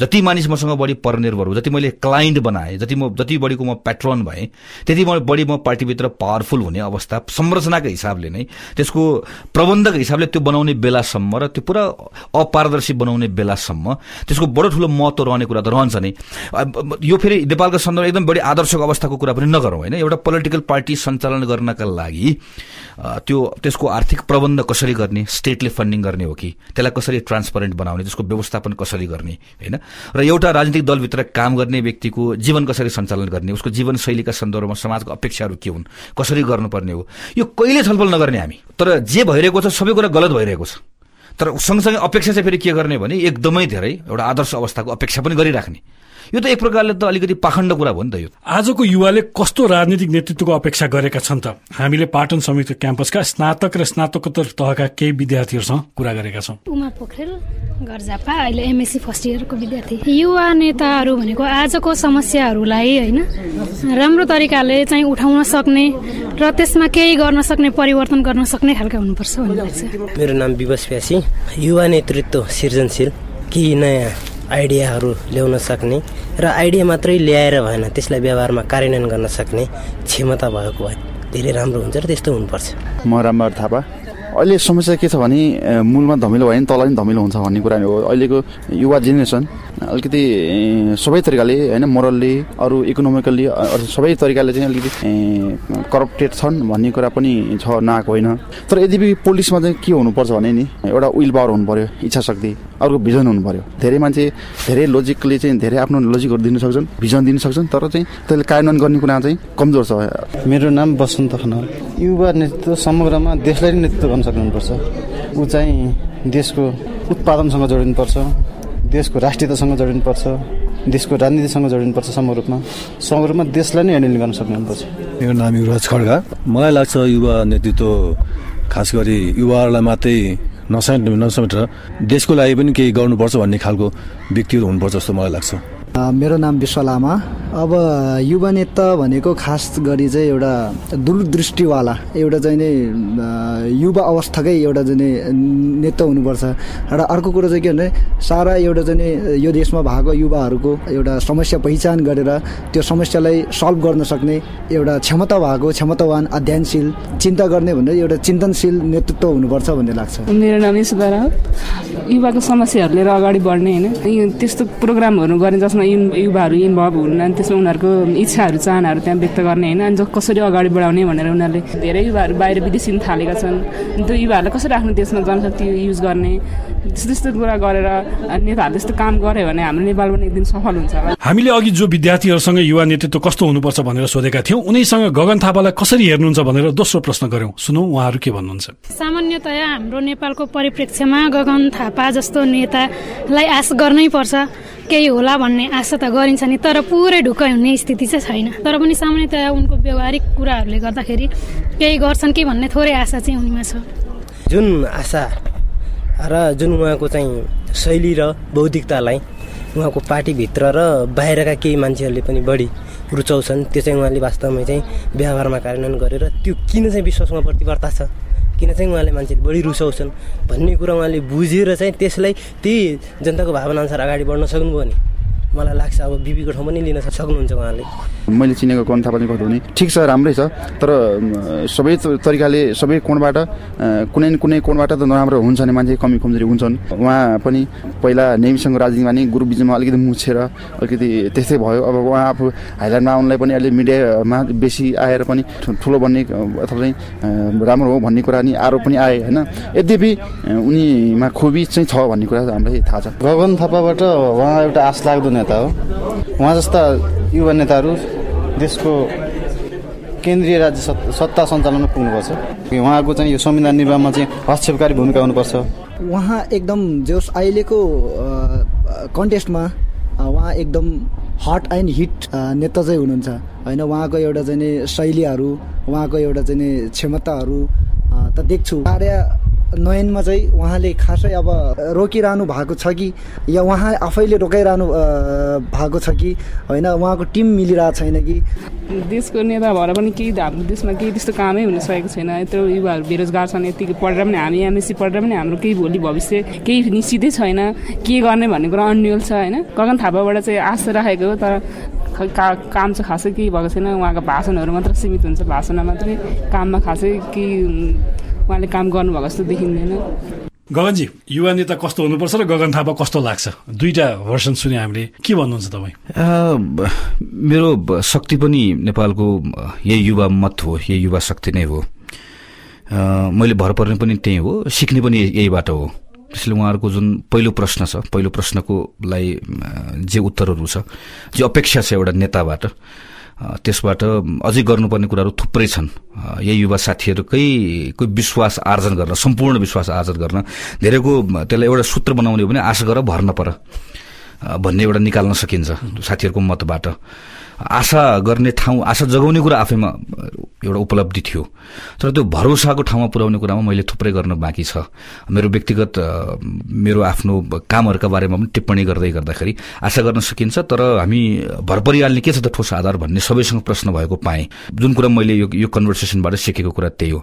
S3: जति मानिस मसँग बढी परनिर्भर हो जति मैले क्लाइन्ट बनाएँ जति म जति बढीको म प्याट्रोन भएँ त्यति म बढी म पार्टीभित्र पावरफुल हुने अवस्था संरचनाको हिसाबले नै त्यसको प्रबन्धको हिसाबले त्यो बनाउने बेलासम्म र त्यो पुरा अपारदर्शी बनाउने बेलासम्म त्यसको बडो ठुलो महत्व रहने कुरा त रहन्छ नै। यो फेरि नेपालको सन्दर्भ एकदम बढी आदर्शको अवस्थाको कुरा पनि नगरौँ होइन? एउटा पोलिटिकल पार्टी सञ्चालन गर्नका लागि त्यो त्यसको आर्थिक प्रबन्ध कसरी गर्ने? स्टेटले फन्डिङ गर्ने हो कि? त्यसलाई कसरी ट्रान्सपरेन्ट बनाउने? त्यसको व्यवस्थापन कसरी गर्ने? होइन? र एउटा राजनीतिक दलभित्र काम गर्ने व्यक्तिको जीवन कसरी सञ्चालन गर्ने? उसको जीवनशैलीका सन्दर्भमा समाजको अपेक्षाहरू के हुन्? कसरी गर्नुपर्ने हो? यो कहिले छलफल नगर्ने हामी? तर जे भइरहेको छ सबै कुरा गलत भइरहेको छ। तर सँगसँगै अपेक्षा चाहिँ फेरि के गर्ने भने एकदमै धेरै एउटा आदर्श अवस्थाको अपेक्षा पनि गरिराख्ने। यो त एक प्रकारले त अलिकति पाखण्ड कुरा भयो नि त यो।
S2: आजको युवाले कस्तो राजनीतिक नेतृत्वको अपेक्षा गरेका छन् त? हामीले पाटन संयुक्त क्याम्पसका स्नातक र स्नातकोत्तर तहका केही विद्यार्थीहरूसँग कुरा गरेका छौँ।
S8: उमा पोखरेल घरजापा अहिले एमएससी फर्स्ट इयरको विद्यार्थी। युवा नेताहरू भनेको आजको समस्याहरूलाई होइन राम्रो तरिकाले चाहिँ उठाउन सक्ने र त्यसमा केही गर्न सक्ने परिवर्तन गर्न सक्ने खालका हुनुपर्छ भन्ने लाग्छ।
S9: मेरो नाम विवश प्यासी। युवा नेतृत्व सृजनशील केही नयाँ आइडियाहरू ल्याउन सक्ने र आइडिया मात्रै ल्याएर भएन त्यसलाई व्यवहारमा कार्यान्वयन गर्न सक्ने क्षमता भएको भए धेरै राम्रो हुन्छ र त्यस्तो हुनुपर्छ।
S10: म रामबार थापा। अहिले समस्या के छ भने मूलमा धमिलो भयो भने तल पनि धमिलो हुन्छ भन्ने कुरा हो। अहिलेको युवा जेनेरेसन अलिकति सबै तरिकाले होइन मोरल्ली अरू इकोनोमिकल्ली सबै तरिकाले चाहिँ अलिकति करप्टेड छन् भन्ने कुरा पनि छ नआएको होइन। तर यद्यपि पोलिटिक्समा चाहिँ के हुनुपर्छ भने नि एउटा विल पावर हुनु पर्यो इच्छा शक्ति अर्को भिजन हुनु पर्यो धेरै मान्छे धेरै लोजिकले चाहिँ धेरै आफ्नो लोजिकहरू दिन सक्छन् भिजन दिन सक्छन् तर चाहिँ त्यसले कार्यान्वयन गर्ने कुरा चाहिँ कमजोर छ।
S11: मेरो नाम बसन्त खनाल। युवा नेतृत्व समग्रमा देशलाई नेतृत्व गर्न सक्नुपर्छ। ऊ चाहिँ देशको उत्पादनसँग जोडिनुपर्छ। देशको राष्ट्रियतासँग जोडिनुपर्छ देशको राजनीतिसँग जोडिनुपर्छ समग्र रूपमा समग्र रूपमा देशलाई नै ह्यान्डल गर्न सक्नु हुनुपर्छ।
S12: मेरो नाम युवराज खड्गा। मलाई लाग्छ युवा नेतृत्व खास गरी युवाहरूलाई मात्रै नसमेट नसमेटेर देशको लागि पनि केही गर्नुपर्छ भन्ने खालको व्यक्तिहरू हुनुपर्छ जस्तो मलाई लाग्छ।
S13: मेरो नाम विश्व लामा। अब युवा नेता भनेको खास गरी चाहिँ एउटा दूरदृष्टिवाला एउटा चाहिँ नै युवा अवस्थाकै एउटा चाहिँ नेता हुनुपर्छ। र अर्को कुरो चाहिँ के भने सारा एउटा चाहिँ यो देशमा भएको युवाहरूको एउटा समस्या पहिचान गरेर त्यो समस्यालाई सल्भ गर्न सक्ने एउटा क्षमता भएको क्षमतावान अध्ययनशील चिन्ता गर्ने भन्दा एउटा चिन्तनशील नेतृत्व हुनुपर्छ भन्ने लाग्छ।
S14: मेरो नाम युवाको समस्याहरू लिएर अगाडि बढ्ने होइन। त्यस्तो प्रोग्रामहरू गर्ने जसमा युन- युवाहरू इन्भल्भ हुन् अनि त्यसमा उनीहरूको इच्छाहरू चाहनाहरू त्यहाँ व्यक्त गर्ने होइन। अनि कसरी अगाडि बढाउने भनेर उनीहरूले धेरै युवाहरू बाहिर विदेशिन थालेका छन्। अनि त्यो युवाहरूलाई कसरी आफ्नो देशमा जनशक्ति युज गर्ने? त्यस्तो त्यस्तो कुरा गरेर अनि नेताहरूले त्यस्तो काम गऱ्यो भने हाम्रो नेपाल पनि एक दिन सफल हुन्छ।
S2: हामीले अघि जो विद्यार्थीहरूसँग युवा नेतृत्व कस्तो हुनुपर्छ भनेर सोधेका थियौँ उनीसँग गगन थापालाई कसरी हेर्नुहुन्छ भनेर दोस्रो प्रश्न गर्यौं सुनौ उहाँहरू के भन्नुहुन्छ?
S8: सामान्यतया हाम्रो नेपालको परिप्रेक्ष्यमा गगन थापा जस्तो नेतालाई आश गर्नै पर्छ। केही होला भन्ने आशा त गरिन्छ नि तर पुरै ढुक्कै हुने स्थिति चाहिँ छैन। तर पनि सामान्यतया उनको व्यवहारिक कुराहरूले गर्दाखेरि केही गर्छन् कि भन्ने थोरै आशा चाहिँ उनीमा छ।
S9: जुन आशा र जुन उहाँको चाहिँ शैली र बौद्धिकतालाई उहाँको पार्टीभित्र र बाहिरका केही मान्छेहरूले पनि बढी रुचाउँछन् त्यो चाहिँ उहाँले वास्तवमै चाहिँ व्यवहारमा कार्यान्वयन गरेर त्यो किन चाहिँ विश्वासमा प्रतिबद्धता छ? किन चाहिँ उहाँले मान्छेले बढी रुचाउँछन् भन्ने कुरा उहाँले बुझेर चाहिँ त्यसलाई त्यही जनताको भावनाअनुसार अगाडि बढ्न सक्नुभयो भने मलाई लाग्छ अब बिबीको ठाउँ पनि लिन सक्नुहुन्छ उहाँले।
S10: मैले चिनेको कन्था पनि कस्तो भने ठिक छ राम्रै छ तर सबै तरिकाले सबै कोणबाट कुनै न कुनै कोणबाट त नराम्रो हुन्छ नि मान्छे कमी कमजोरी हुन्छन्। उहाँ पनि पहिला नेमीसँग राजनीतिमा नि गुरु बिचमा अलिकति मुछेर अलिकति त्यस्तै भयो। अब उहाँ आफू हाइलाइटमा आउनलाई पनि अहिले मिडियामा बेसी आएर पनि ठुलो बन्ने अथवा चाहिँ राम्रो हो भन्ने कुरा नि आरोप पनि आए होइन? यद्यपि उनीमा खुबी चाहिँ छ भन्ने कुरा हामीलाई थाहा छ।
S11: गगन थापाबाट उहाँ एउटा आश लाग्दो नेता हो। उहाँ जस्ता युवा नेताहरू देशको केन्द्रीय राज्य सत्- सत्ता सञ्चालनमा पुग्नुपर्छ। उहाँको चाहिँ यो संविधान निर्माणमा चाहिँ हस्तक्षेपकारी भूमिका हुनुपर्छ।
S13: उहाँ एकदम जोस अहिलेको कन्टेस्टमा उहाँ एकदम हट एन्ड हिट नेता चाहिँ हुनुहुन्छ। होइन उहाँको एउटा चाहिँ शैलीहरू उहाँको एउटा चाहिँ क्षमताहरू त देख्छु। कार्य नयनमा चाहिँ उहाँले खासै अब रोकिरहनु भएको छ कि या उहाँ आफैले रोकाइरहनु भएको छ कि होइन उहाँको टिम मिलिरहेको छैन कि?
S14: देशको नेता भएर पनि केही हाम्रो देशमा केही त्यस्तो कामै हुन सकेको छैन। यत्रो युवाहरू बेरोजगार छन् यतिकै पढेर पनि हामी एमएससी पढेर पनि हाम्रो केही भोलि भविष्य केही निश्चितै छैन। के गर्ने भन्ने कुरा अन्यल छ होइन? गगन थापाबाट चाहिँ आशा राखेको तर का काम चाहिँ खासै केही भएको छैन। उहाँको भाषणहरू मात्र सीमित हुन्छ भाषणमा मात्रै काममा खासै केही उहाँले काम गर्नुभएको जस्तो देखिँदैन।
S2: गगनजी युवा नेता कस्तो हुनुपर्छ र गगन थापा कस्तो लाग्छ? दुईटा भर्सन सुने हामीले। के भन्नुहुन्छ तपाईँ?
S3: मेरो शक्ति पनि नेपालको यही युवा मत हो यही युवा शक्ति नै हो। मैले भर पर्ने पनि त्यही हो सिक्ने पनि यही- यहीबाट हो। त्यसले उहाँहरूको जुन पहिलो प्रश्न छ पहिलो प्रश्नको लाई अ, जे उत्तरहरू छ जे अपेक्षा छ एउटा नेताबाट त्यसबाट अझै गर्नुपर्ने कुराहरू थुप्रै छन्। यही युवा साथीहरूकै कोही विश्वास आर्जन गर्न सम्पूर्ण विश्वास आर्जन गर्न धेरैको त्यसलाई एउटा सूत्र बनाउने हो भने आशा गर भर्न पर। भन्ने एउटा निकाल्न सकिन्छ साथीहरूको मतबाट। आशा गर्ने ठाउँ आशा जगाउने कुरा आफैमा एउटा उपलब्धि थियो। तर त्यो भरोसाको ठाउँमा पुर्याउने कुरामा मैले थुप्रै गर्न बाँकी छ। मेरो व्यक्तिगत मेरो आफ्नो कामहरूका बारेमा पनि टिप्पणी गर्दै गर्दाखेरि आशा गर्न सकिन्छ तर हामी भर परिहाल्ने के छ त ठोस आधार भन्ने सबैसँग प्रश्न भएको पाएँ। जुन कुरा मैले यो यो कन्भर्सेसनबाट सिकेको कुरा त्यही हो।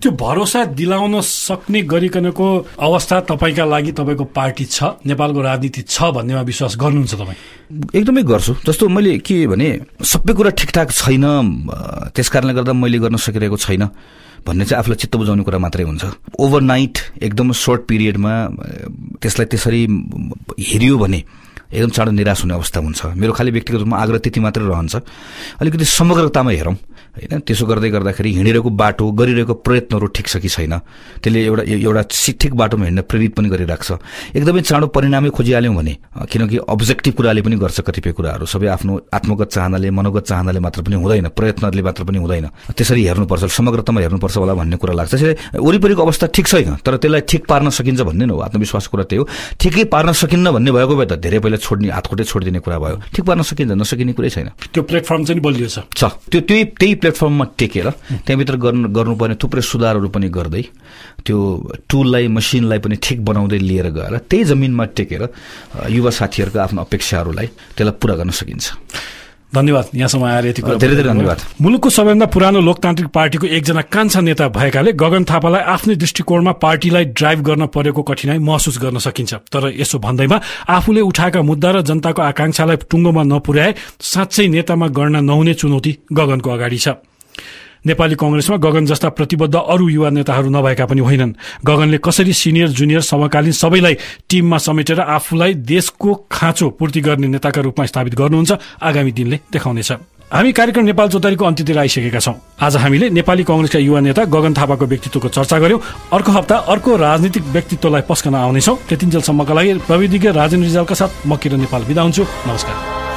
S2: त्यो भरोसा दिलाउन सक्ने गरिकनको अवस्था तपाईँका लागि तपाईँको पार्टी छ नेपालको राजनीति छ भन्नेमा विश्वास गर्नुहुन्छ तपाईँ?
S3: एकदमै गर्छु। जस्तो मैले के भने सबै कुरा ठिकठाक छैन त्यस कारणले गर्दा मैले गर्न सकिरहेको छैन भन्ने चाहिँ आफूलाई चित्त बुझाउने कुरा मात्रै हुन्छ। ओभरनाइट एकदम सर्ट पिरियडमा त्यसलाई त्यसरी हेरियो भने एकदम चाँडो निराश हुने अवस्था हुन्छ। मेरो खालि व्यक्तिगत रूपमा आग्रह त्यति मात्रै रहन्छ। अलिकति समग्रतामा हेरौँ। होइन? त्यसो गर्दै गर्दाखेरि हिँडिरहेको बाटो गरिरहेको प्रयत्नहरू ठिक छ कि छैन? त्यसले एउटा एउटा ठिक बाटोमा हिँड्न प्रेरित पनि गरिरहेको छ एकदमै चाँडो परिणामै खोजिहाल्यौँ भने किनकि अब्जेक्टिभ कुराले पनि गर्छ कतिपय कुराहरू। सबै आफ्नो आत्मगत चाहनाले मनोगत चाहनाले मात्र पनि हुँदैन प्रयत्नले मात्र पनि हुँदैन। त्यसरी हेर्नुपर्छ समग्रतामा हेर्नुपर्छ होला भन्ने कुरा लाग्छ। त्यसरी वरिपरिको अवस्था ठिक छैन तर त्यसलाई ठिक पार्न सकिन्छ भन्ने न हो। आत्मविश्वासको कुरा त्यही हो। ठिकै पार्न सकिन्न भन्ने भएको भए त धेरै पहिला छोड्ने हातखुट्टै छोडिदिने कुरा भयो। ठिक पार्न सकिन्छ नसकिने कुरै छैन।
S2: त्यो प्लेटफर्म चाहिँ बलियो
S3: छ। त्यो त्यही त्यही प्लेटफर्ममा टेकेर त्यहाँभित्र गर्नु गर्नुपर्ने थुप्रै सुधारहरू पनि गर्दै त्यो टुललाई मसिनलाई पनि ठिक बनाउँदै लिएर गएर त्यही जमिनमा टेकेर युवा साथीहरूको आफ्नो अपेक्षाहरूलाई त्यसलाई पुरा गर्न सकिन्छ।
S2: धन्यवाद। यहाँसम्म आएर यति कुरा
S3: धेरै धेरै धन्यवाद।
S2: मुलुकको सबैभन्दा पुरानो लोकतान्त्रिक पार्टीको एकजना कान्छा नेता भएकाले गगन थापालाई आफ्नै दृष्टिकोणमा पार्टीलाई ड्राइभ गर्न परेको कठिनाई महसुस गर्न सकिन्छ। तर यसो भन्दैमा आफूले उठाएका मुद्दा र जनताको आकांक्षालाई टुङ्गोमा नपुर्याए साँच्चै नेतामा गर्न नहुने चुनौती गगनको अगाडि छ। नेपाली कंग्रेसमा गगन जस्ता प्रतिबद्ध अरू युवा नेताहरू नभएका पनि होइनन्। गगनले कसरी सिनियर जुनियर समकालीन सबैलाई टीममा समेटेर आफूलाई देशको खाँचो पूर्ति गर्ने नेताका रूपमा स्थापित गर्नुहुन्छ आगामी दिनले देखाउनेछ। हामी कार्यक्रम नेपाल चौतारीको अन्त्यतिर आइसकेका छौं। आज हामीले नेपाली कंग्रेसका युवा नेता गगन थापाको व्यक्तित्वको चर्चा गर्यौं। अर्को हप्ता अर्को राजनीतिक व्यक्तित्वलाई पस्कन आउनेछौं। त्यतिन्जेलसम्मका लागि प्रविधिज्ञ राजेन्द्र रिजालका साथ म किरण नेपाल बिदा हुन्छु। नमस्कार।